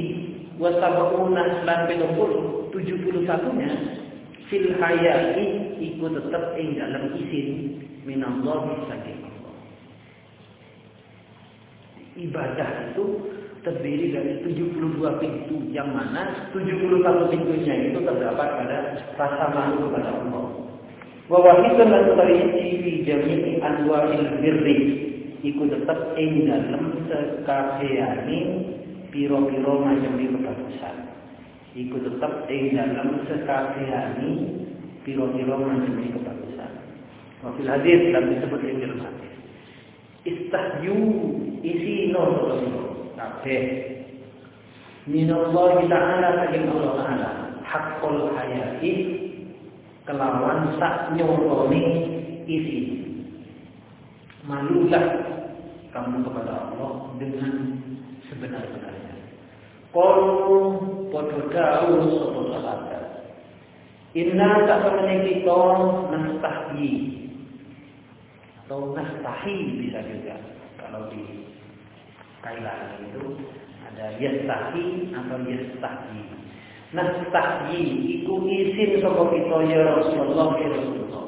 wa sab'una lan 70 71 nya fil hayati iku tetep ing dalam isin. Minallahi saking Allah ibadah itu terdiri dari 72 pintu yang mana 71 pintunya itu terdapat pada rasa malu kepada Allah. Wa wahidun lan tariji fi jami'i anwa'il birri iku tetap ing dalem sekabehane piro-piro macam kebagusan. Iku tetap ing dalem sekabehane piro-piro macam kebagusan. Wa fil hadis dan disebut ing dalam hadis. Istahyu isi no kabeh minallahi ta'ala saking Allah ta'ala. Haqqul hayati. Kelawan sak nyoroni isi. Malulah kamu kepada Allah dengan sebenar-benarnya. Qalu padha dawuh sapa Inna tak pernah kita nastahyi atau nastahi bisa juga. Kalau di Kailan itu ada yastahi atau yastahi. Nastahi iku isin sapa kita ya Rasulullah ya Rasulullah.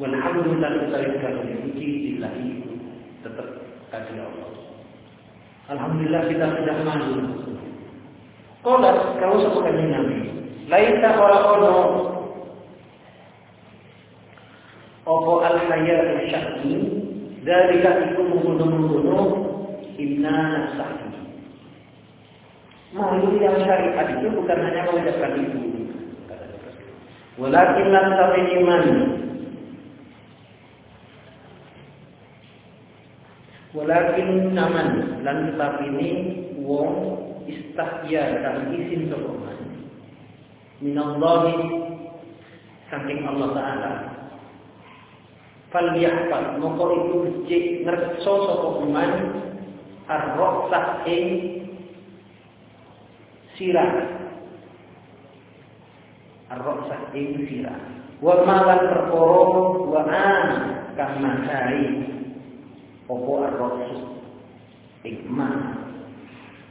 Walhamdulillah kita kalau dipuji billahi tetap kasih Allah. Alhamdulillah kita sudah malu. Kolat kau sebagai Nabi. Laisa ora ono Opo al-hayat syakni Dalika iku membunuh-bunuh inna nasahih. Malu yang syariat itu bukan hanya mengucapkan itu. Walakin lan iman. Walakin naman lan ini wong istahya dan isin sokoman. Minallahi saking Allah Ta'ala fal yahfal moko itu cek ngerso sapa ar-ruksah ing sirah. Ar-ruksah ing sirah. Wa malan perkara wa an kang masai opo ar-ruksah ing ma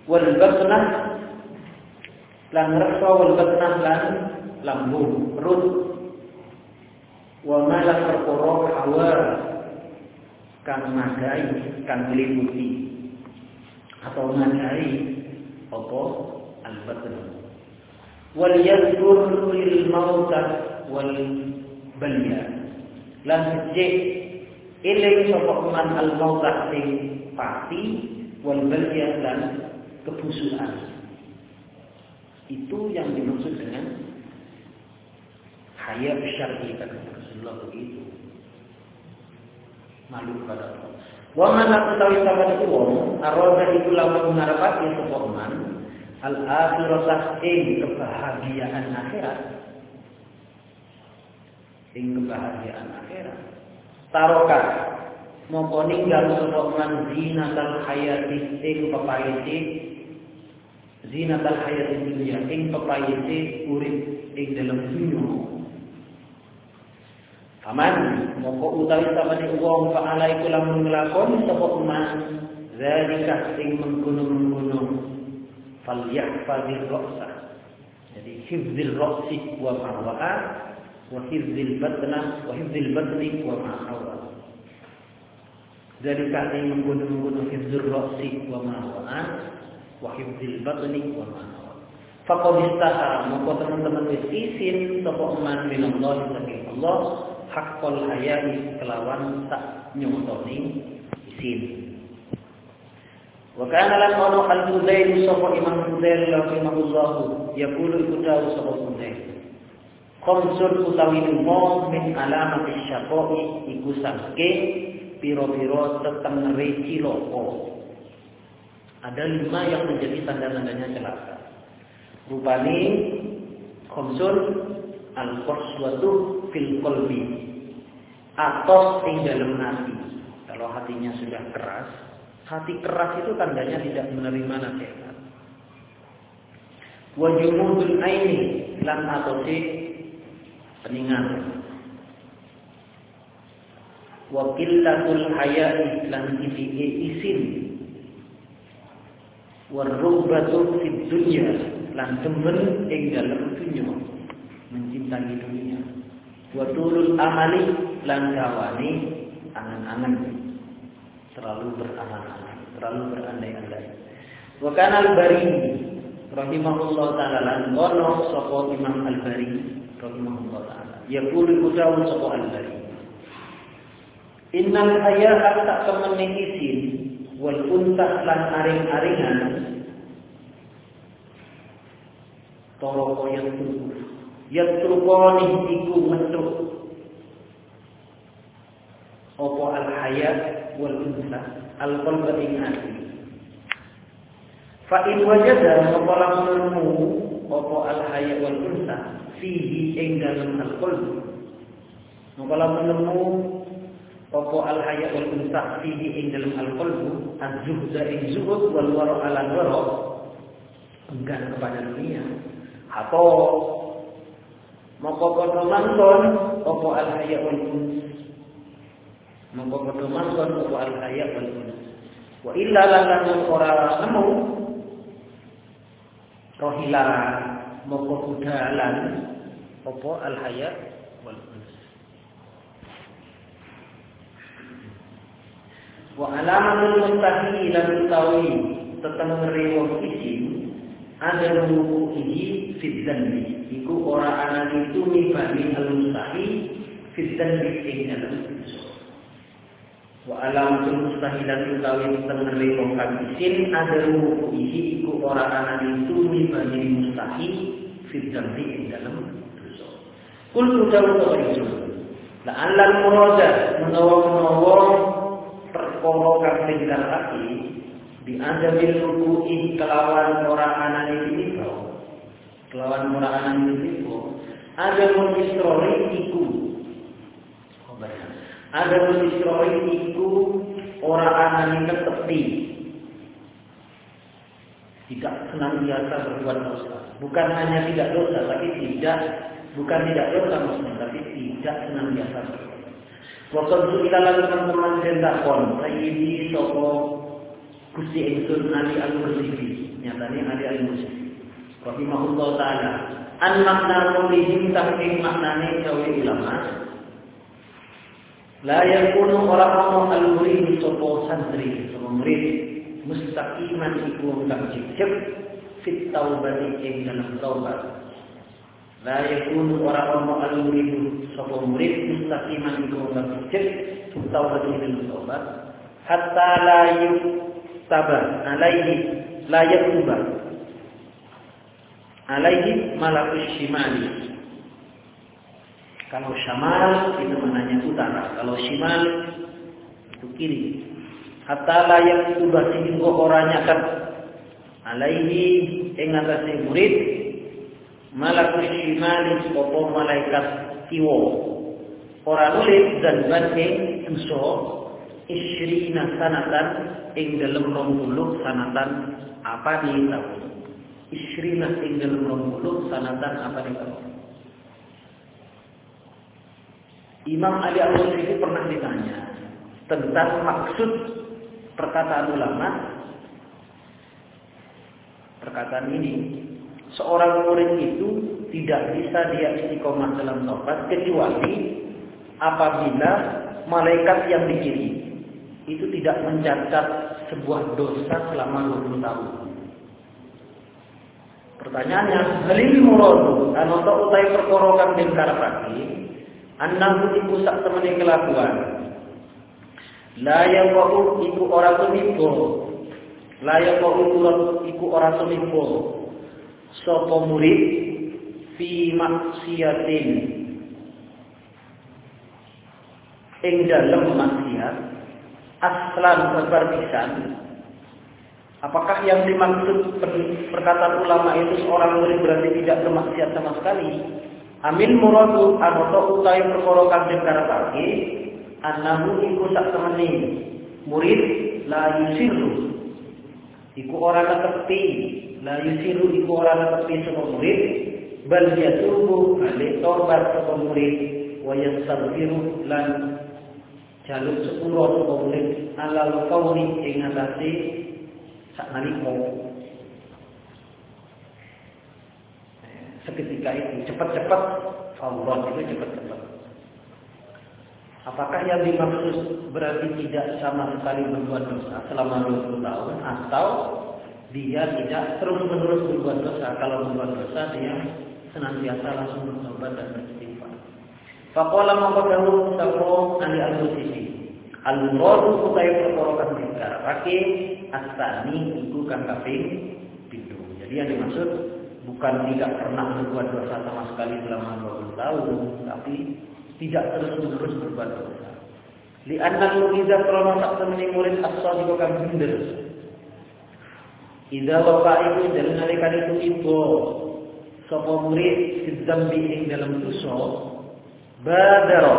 wal batnah. Lan reksa wal batnah lan lambung perut. Wa malan perkara hawa kang magai kang meliputi atau menandai apa? Al-batn. Wal yadhkur lil mauta wal balya lan sejek eling sapa man al mauta sing pasti wal balya dan kebusukan itu yang dimaksud dengan hayat syar'i. Kata Rasulullah begitu. Malu kepada Allah Wa man utawi sama itu wong aroda itu lamun ngarepake sapa man al akhirah ing kebahagiaan akhirat. Ing kebahagiaan akhirat. Taroka mongko ninggal sapa man zinatal hayati ing pepaiti zinatal hayati dunya ing pepaiti urip ing dalam dunya Aman, mongko utawi sapane wong fa alaiku lamun nglakoni sapa man zalika sing mengkono-mengkono falyahfazir ra'sa jadi hifzil ra'si wa ma'wa'a wa hifzil batna wa hifzil batni wa ma'awa dari yang menggunung-gunung hifzul ra'si wa ma'wa'a wa hifzil batni wa ma'awa Faqad istaha maka teman-teman wis isin sapa man minallah Allah haqqul hayai kelawan tak nyontoni isin. Wa kana lan ono al-Fudail sapa Imam Fudail rahimahullah yaqulu iku dawu sapa Fudail. Khamsun utawi limo min alamat syaqai iku saking piro-piro tetengere ciloko. Ada lima yang menjadi tanda-tandanya celaka. Rupani khamsun al-qaswatu fil qalbi atau ing dalam hati. Kalau hatinya sudah keras, hati keras itu tandanya tidak menerima nasihat. Wajumudul aini lan atose peningan. Wa qillatul haya'i lan isi isin. Warubatu fid dunya lan demen ing dalam dunya mencintai dunia. Wa tulul amali lan gawani angan-angan. Terlalu berangan-angan terlalu berandai-andai. Wa kana al-bari rahimahullah taala lan ono sapa Imam al-Bari rahimahullah taala. Yaqulu udawu sapa al-Bari. Innal haya'a tak kemene isin wal untah lan aring-aringan Toro yang tubuh yatrukoni iku metu apa al hayat wal unsa al qalba ing ati fa in wajada maqala menemu apa al hayat wal unsa fihi ing dalam al qalb maqala menemu apa al hayat wal unsa fihi ing dalam al qalb az-zuhda ing zuhud wal wara ala wara enggan kepada dunia. Atau Maka padha mangkon apa al haya wal uns. Maka padha mangkon apa al haya wal uns. Wa illa lan ora nemu rohila maka budalan apa al haya wal uns. Wa alamatul mustahil lan utawi teteng isim ada wuku'ihi fit dzanbi iku ora ana itu mibani al-mustahi dzanbi ing dalam wa alamatul mustahilan utawi tenere wong kang isin ada wuku'ihi iku ora ana itu mibani mustahi fit dzanbi ing dalam dosa kul utawa itu. La alal murada menawa-menawa perkara kang digaraki di adamil ruku'i kelawan ora anane dipikro kelawan ora anane dipikro ada isrori iku ada isrori iku ora anane ketepi tidak senantiasa berbuat dosa. Bukan hanya tidak dosa tapi tidak bukan tidak dosa maksudnya tapi tidak senantiasa berbuat Waktu itu kita lakukan teman-teman sentakon, sayyidi soko Gusti Ingsun Ali Al-Mursifi nyatanya Ali Al-Mursifi rahimahullah taala. An makna mulihim saking maknane gawe ulama. La yakunu ora ono al-murid sapa santri sapa murid mustaqiman iku kang cicep fit taubati ing dalam taubat. La yakunu ora ono al-murid sapa murid mustaqiman iku kang cicep fit taubati ing dalam taubat. Hatta la yuk sabar alaihi layak ubah alaihi malakus shimali. Kalau shamal itu maknanya utara. Kalau shimal itu kiri. Hatta layak ubah sehingga orangnya kan alaihi ing atase murid malakus shimali opo malaikat kiwo. Ora nulis dan banding dosa isyrina sanatan ing dalem 20 sanatan apa di tahun isyrina ing dalem 20 sanatan apa di tahun Imam Ali Al-Syafi'i pernah ditanya tentang maksud perkataan ulama. Perkataan ini seorang murid itu tidak bisa dia istiqomah dalam taubat kecuali apabila malaikat yang dikirim itu tidak mencatat sebuah dosa selama 20 tahun. Pertanyaannya, halil muradu anu ta utai perkara kang den karepake annahu iku sak temene kelakuan. La yaqau iku ora tumibo. La yaqau iku ora tumibo. Sapa murid fi maksiatin ing dalem maksiat aslan berbarbisan Apakah yang dimaksud perkataan ulama itu seorang murid berarti tidak bermaksiat sama sekali? Amin muradu atau utai perkara kang dikarepake annahu iku sak temene. Murid la yusiru. Iku ora netepi la yusiru iku ora netepi sapa murid. Bal yatubu ale tobat sapa murid. Wa yastaghfiru lan jaluk sepuro murid alal kauni ing sak nalika. Seketika itu cepat-cepat. Allah itu cepat-cepat. Apakah yang dimaksud berarti tidak sama sekali berbuat dosa selama 20 tahun? Atau dia tidak terus-menerus berbuat dosa? Kalau berbuat dosa dia senantiasa langsung bertobat dan beristighfar. Faqala maqadahu sabo ahli al-sisi. Al-muradu utai perkara kang dikarepake astani iku kang kaping. Jadi yang dimaksud bukan tidak pernah berbuat dosa sama sekali selama 20 tahun, tapi tidak terus-menerus berbuat dosa. Li anna muriza krana sak temene murid as-sadiq kang bener. Idza waqa iku dalem nalika itu ibu sapa murid sidzambi ing dalam dosa badara.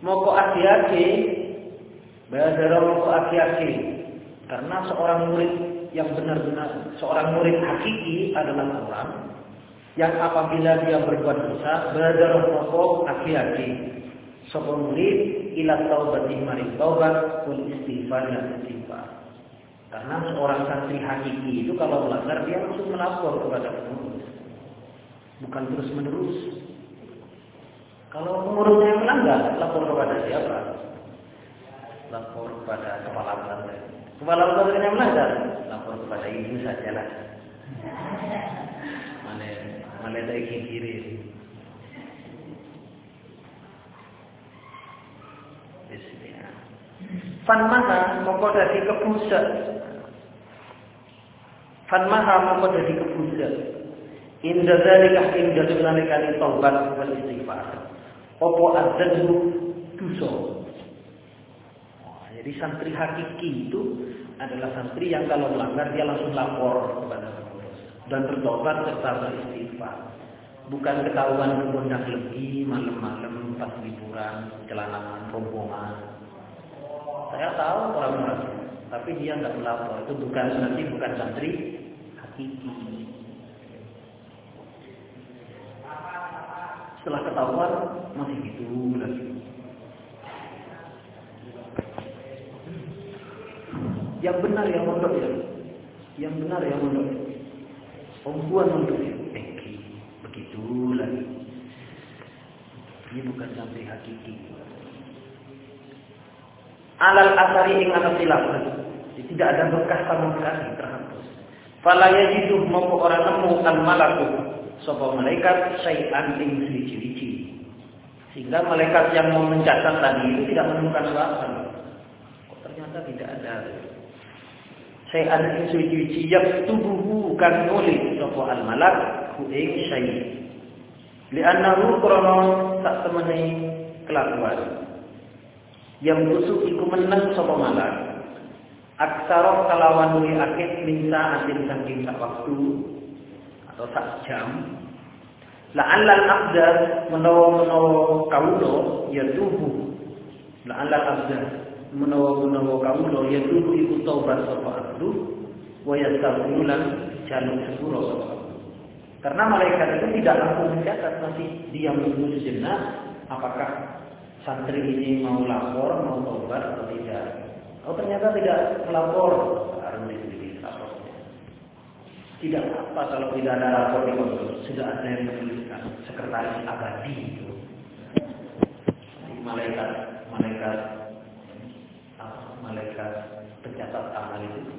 Moko akhiyake badara moko akhiyake karena seorang murid yang benar-benar seorang murid hakiki adalah orang yang apabila dia berbuat dosa badara moko akhiyake sapa murid ila taubati mari taubat wal istighfar dan istighfar. Karena seorang santri hakiki itu kalau melanggar dia langsung melapor kepada pengurus bukan terus menerus kalau pengurusnya melanggar, lapor kepada siapa? Lapor kepada kepala pesantren. Kepala pesantrennya melanggar, lapor kepada ibu saja lah. Mana mana tak kiri. Bismillah. Fan maha mongko dadi kebuset. Fan maha mongko dadi kebuset. Inda dzalika ing dalem nalikane taubat wal istighfar. Opo adzanbu dosa. Jadi santri hakiki itu adalah santri yang kalau melanggar dia langsung lapor kepada pengurus dan bertobat serta beristighfar. Bukan ketahuan kebundak lagi malam-malam pas liburan, celana rombongan. Saya tahu orang-orang, tapi dia nggak melapor. Itu bukan nanti bukan santri hakiki. Setelah ketahuan masih gitu lagi. Yang benar yang mondok ya. Yang benar yang mondok. Pembuat mondok ya. Eh, begitu lagi. Ini bukan sampai hakiki. Alal asari ing atas silafat. Tidak ada bekas sama sekali terhapus. Fala yajidu mau orang nemu al malaku sapa malaikat syai'an ing suci-suci. Sehingga malaikat yang mau mencatat tadi itu tidak menemukan apa-apa. Kok ternyata tidak ada. Syai'an ing suci-suci yang tubuhu kan nulis sapa al malak hu ing syai'. Li'annahu krana sak temene kelakuan. Yang busuk iku menang sapa malak. Aksara kalawan luwi akeh min sa'atin saking sak waktu atau sak jam. La'allal abda menawa menawa kaulo ya tubuh. La'allal abda menawa-menawa kawula yatubu iku taubat sapa abdu wa yastaghfiru lan jaluk sepuro karena malaikat itu tidak langsung mencatat masih diam dulu sejenak apakah santri ini mau lapor mau taubat atau tidak. Oh ternyata tidak melapor harus tidak apa kalau tidak ada rapor di sudah ada yang menuliskan sekretaris abadi itu. Malaikat malaikat malaikat pencatat amal itu.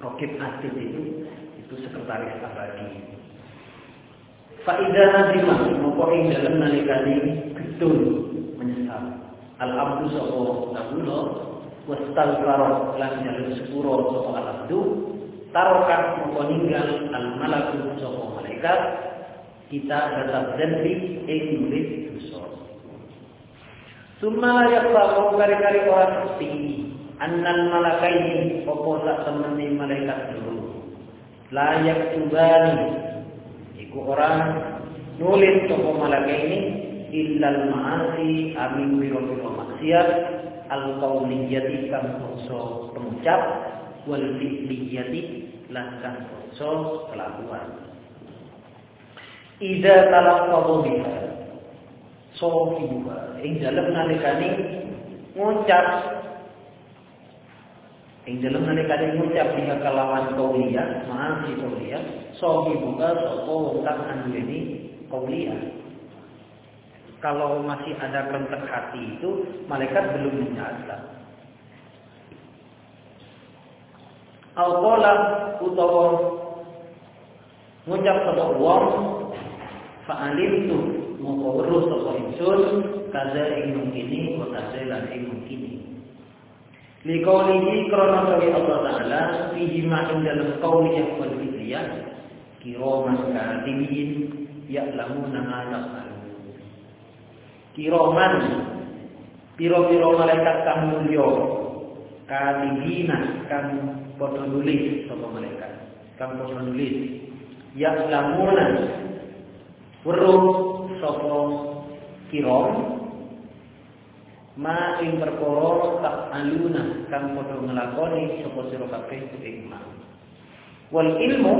Rokib aktif itu itu sekretaris abadi. Faidah nazimah moko ing dalam nalikani gedul menyesal. Al abdu sapa abdullah wastaghfara lan jalur sepuro sapa al abdu tarokat moko ninggal al malaku sapa malaikat kita tetap jadi ing nulis dosa. Summa yakfa kari-kari orang seperti annal malakaini opo sak temani malaikat dulu? Layak tubani. Iku orang nulis toko malaikat ini illal ma'asi amin biro-biro maksiat al qauliyati kang pengucap wal fi'liyati lan kang kelakuan. Ida talaqqadu biha. Sohibuha ing dalem nalikane ngucap. Ing dalem nalikane ngucap biha kalawan qauliyah ma'asi qauliyah buka sopo kang anduweni kauliah. Kalau masih ada kentek hati itu, malaikat belum mencatat. Al-Qolam utawa ngucap sapa wong fa'alim tu moko weruh sapa ingsun kaza ing mungkini wa kaza lan ing mungkini. Likaulihi krono Allah Ta'ala Fihi ma'in dalam kauliyah wal fitriyah kiraman katibin ya'lamuna ma taf'alun kiraman piro-piro malaikat kang mulya katibina kang padha nulis sapa malaikat kang padha nulis ya'lamuna weruh sapa kiram ma ing perkara tak aluna kang padha nglakoni sapa sira kabeh ing wal ilmu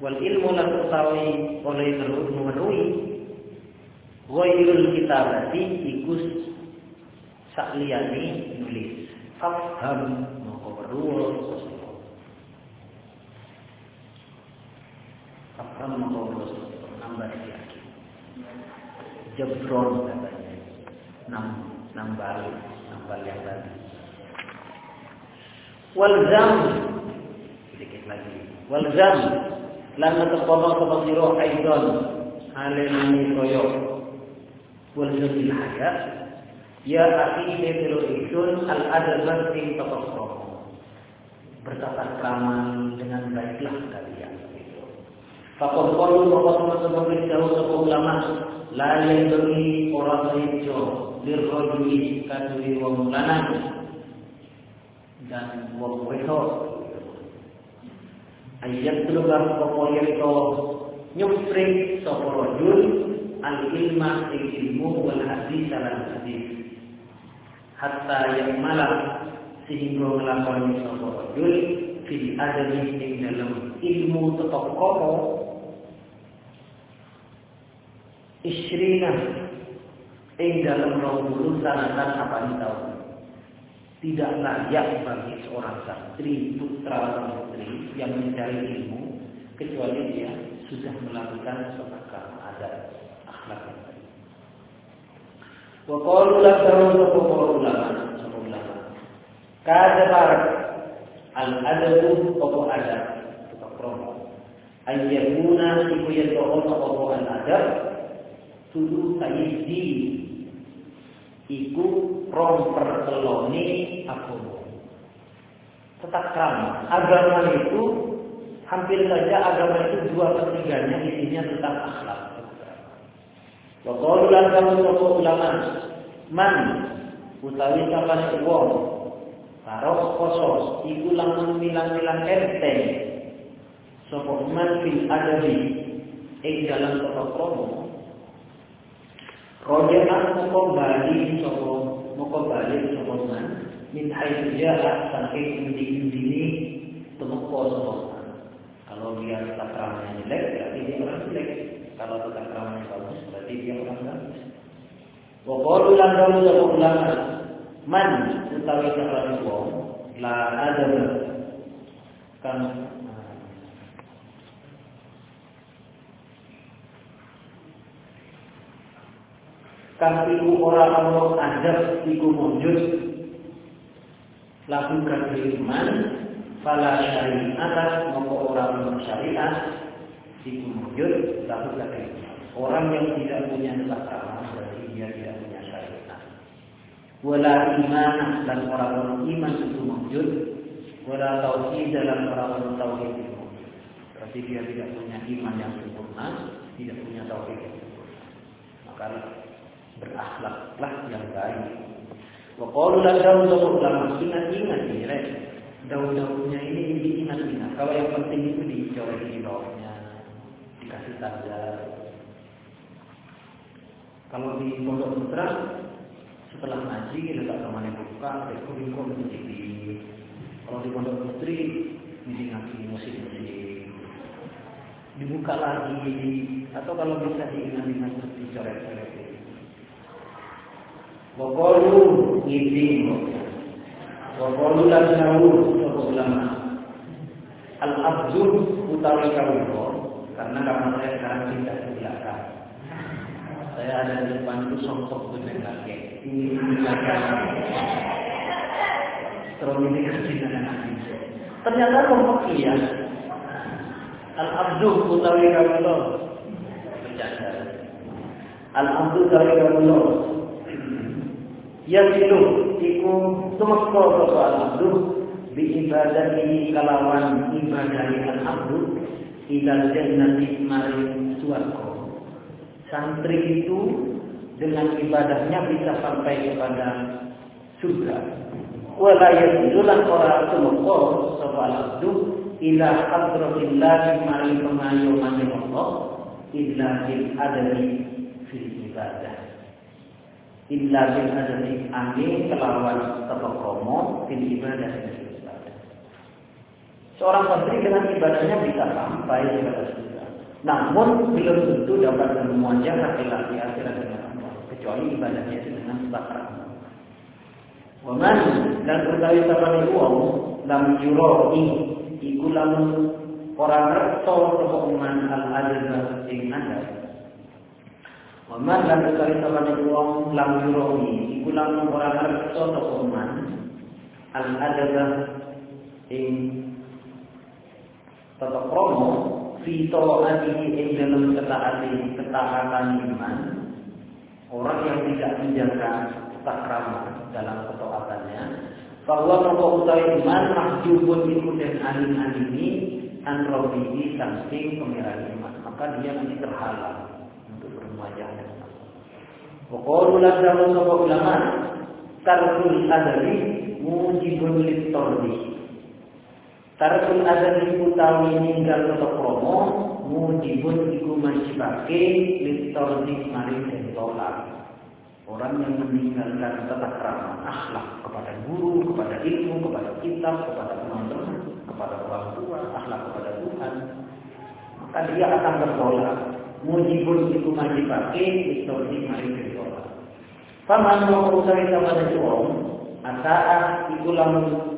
wal ilmu lan utawi oleh memenuhi ghairul kitabati ikus sakliyane faham moko berdua faham moko berdua nambah yakin jebron katanya. Nam nambah nambah yang tadi. Wal zam. Sedikit lagi. Wal zam. Lan ngetepono sapa sira aidon. Haleni koyo wal zabil hayat ya akhi biro isun al adab ing taqwa bertatap krama dengan baiklah kalian Fakot kalu bapak teman-teman beritahu sebuah ulama lain bagi orang itu lirrojuli kadui wong lanang dan wong wedok ayat tulungan pokoknya itu nyupring sapa rajul al ilma ilmu wal hadis lan hadis hatta yang malam sehingga ngelakoni sapa rajul fil adabi ing dalam ilmu tetap komo isrina ing dalam 20 sanatan apa tahun tidak layak bagi seorang santri putra atau putri yang mencari ilmu kecuali dia sudah melakukan sebagai adat akhlak. Wa qalu la taru ulama sapa ulama. Kadabar al adabu apa adab tukang promo. Ayyakuna iku yen apa al adab tudu sayyidi iku rom perteloni agama. Tetap krama. Agama itu hampir saja agama itu dua pertiganya isinya tentang akhlak. Wa qalu lan kamu ulama. Man utawi sapane wong. Taruh kosos iku lamun milang-milang enteng. Sapa man fil adabi ing dalam tata krama Rojaat moko bali sapa moko bali sapa man. Min haitsu ja'a saking endi-endine temeko sapa Kalau dia tetap ramahnya jelek, berarti dia orang jelek. Kalau tetap ramahnya bagus, dia orang bagus. Pokoknya lan dawu sapa ulama man utawi sapane wong la ada kan? Kang iku ora ana adab iku mujud lagu iman fala syariat maka orang yang syariat iku mujud lagu orang yang tidak punya tata berarti dia tidak punya syariat wala iman dan orang iman itu mujud wala tauhid dalam orang tauhid itu berarti dia tidak punya iman yang sempurna tidak punya tauhid yang sempurna maka berakhlaklah yang baik. Wa qalu la dawu ulama ingat-ingat rek. Daun-daunnya ini diingat-ingat. Kalau yang penting itu dicoret di bawahnya, dikasih tanda. Kalau di pondok putra setelah ngaji letak temannya buka, kok musik Kalau di pondok putri ini ngaji musik-musik. Dibuka lagi atau kalau bisa diingat-ingat dicoret-coret. Waqalu ngisi Waqalu lan sawu sapa ulama Al abdur utawi kawula karena karena saya sekarang tidak di belakang. Saya ada di depan itu songkok dengan kaki. Ini di belakang. Terus ini Ternyata kelompok iya. Al abdur utawi kawula bercanda. Al abdur utawi kawula yasilu iku tumeka sapa al-abdu bi ibadati kalawan ibadahi al-abdu ila jannati mari suwarga. Santri itu dengan ibadahnya bisa sampai kepada surga. Wala yasilu lan ora tumeka sapa al-abdu ila hadratillah mari pengayoman Allah illa bil adami fil ibadah illa bil adami angin kelawan kromo fil ibadah Seorang santri dengan ibadahnya bisa sampai kepada surga. Namun belum tentu dapat memuajah laki-laki akhirat dengan Allah. Kecuali ibadahnya itu dengan sebab Waman dan utawi sapane wong lam yuroi iku lamun ora ngerto sapa al adab ing adab Waman lan kali sabane wong lam yurohi iku lamun ora ngerti sapa man al adaba ing tata kromo fi taati ing dalam ketaatan ketaatan iman orang yang tidak menjaga takrama dalam ketaatannya bahwa pokok utawi iman mahjubun iku dan alim alimi an robihi samping pemirah iman maka dia nanti terhalang wajahnya. Waqalu lan dawu sapa ulama tarkul adabi mujibun litordi. Tarkul adabi utawi ninggal tetep promo mujibun iku majibake litordi mari den tolak. Orang yang meninggalkan tata krama akhlak kepada guru, kepada ilmu, kepada kitab, kepada teman-teman, kepada orang tua, akhlak kepada Tuhan, maka dia akan bertolak mujibun iku majibake istordi mari berdoa. Paman mau utawi sabana wong asaa iku lamun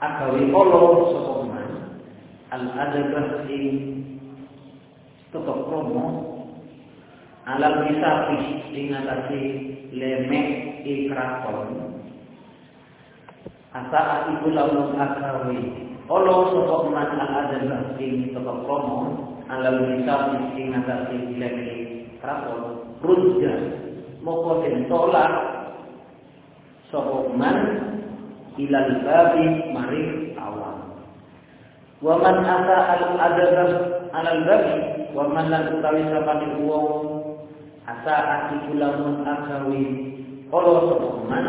agawe olo sapa al adabah ing tetep promo. Alam bisafi ing atase lemek ikrakon. Asa iku lamun agawe olo sapa al adabah ing tetep promo. Alal misal ing ngatasi ilmu rapor rujja moko den tolak sapa ilal babi mari awam. Wa man ata al adab alal babi wa man lan utawi sapane wong asa ati lamun akawi olo sapa man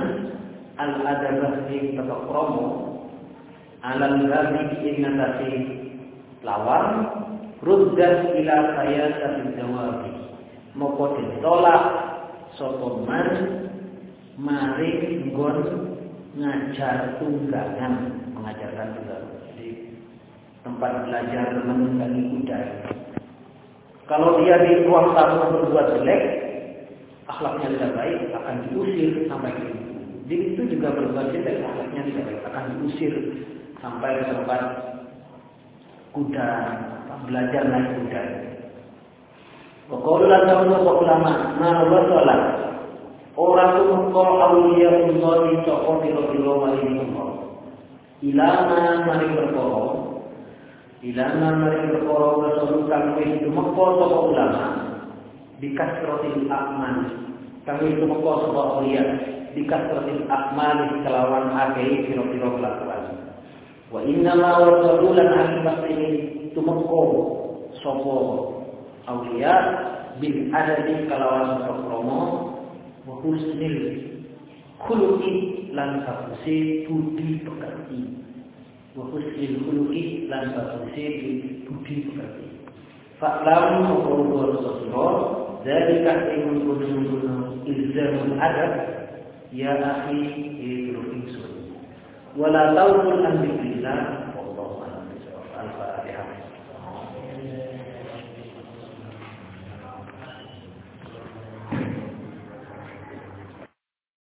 al adab ing tetep promo alal babi ing ngatasi lawan ruddat ila saya tapi jawabi. Moko ditolak sapa man mari nggon ngajar tunggangan mengajarkan juga jadi tempat belajar menunggangi kuda kalau dia di ruang tamu berbuat jelek akhlaknya tidak baik akan diusir sampai ke Jadi itu juga berbuat jelek akhlaknya tidak baik akan diusir sampai ke tempat kuda belajar naik kuda. Pokoknya tahu ulama, nah sholat. Orang itu mengkol awliya Allah di toko biro-biro wali Allah. Ilama mari berkoro. Ilama mari berkoro berseru kami itu mengkol toko ulama. Dikasrotil akman. Kami itu mengkol toko awliya. Dikasrotil akman kelawan akhir biro-biro kelakuan. Wa inna ma wasalulan akibat ini tumengko sopo awliya bil adadi kalawan kromo wa husnil khuluqi lan sabusi budi pekerti. Wa husnil lan sabusi budi pekerti. Faklam mengurus Rasulullah dari kasih gunung ilzamul adab ya akhi itu insun wala taukul an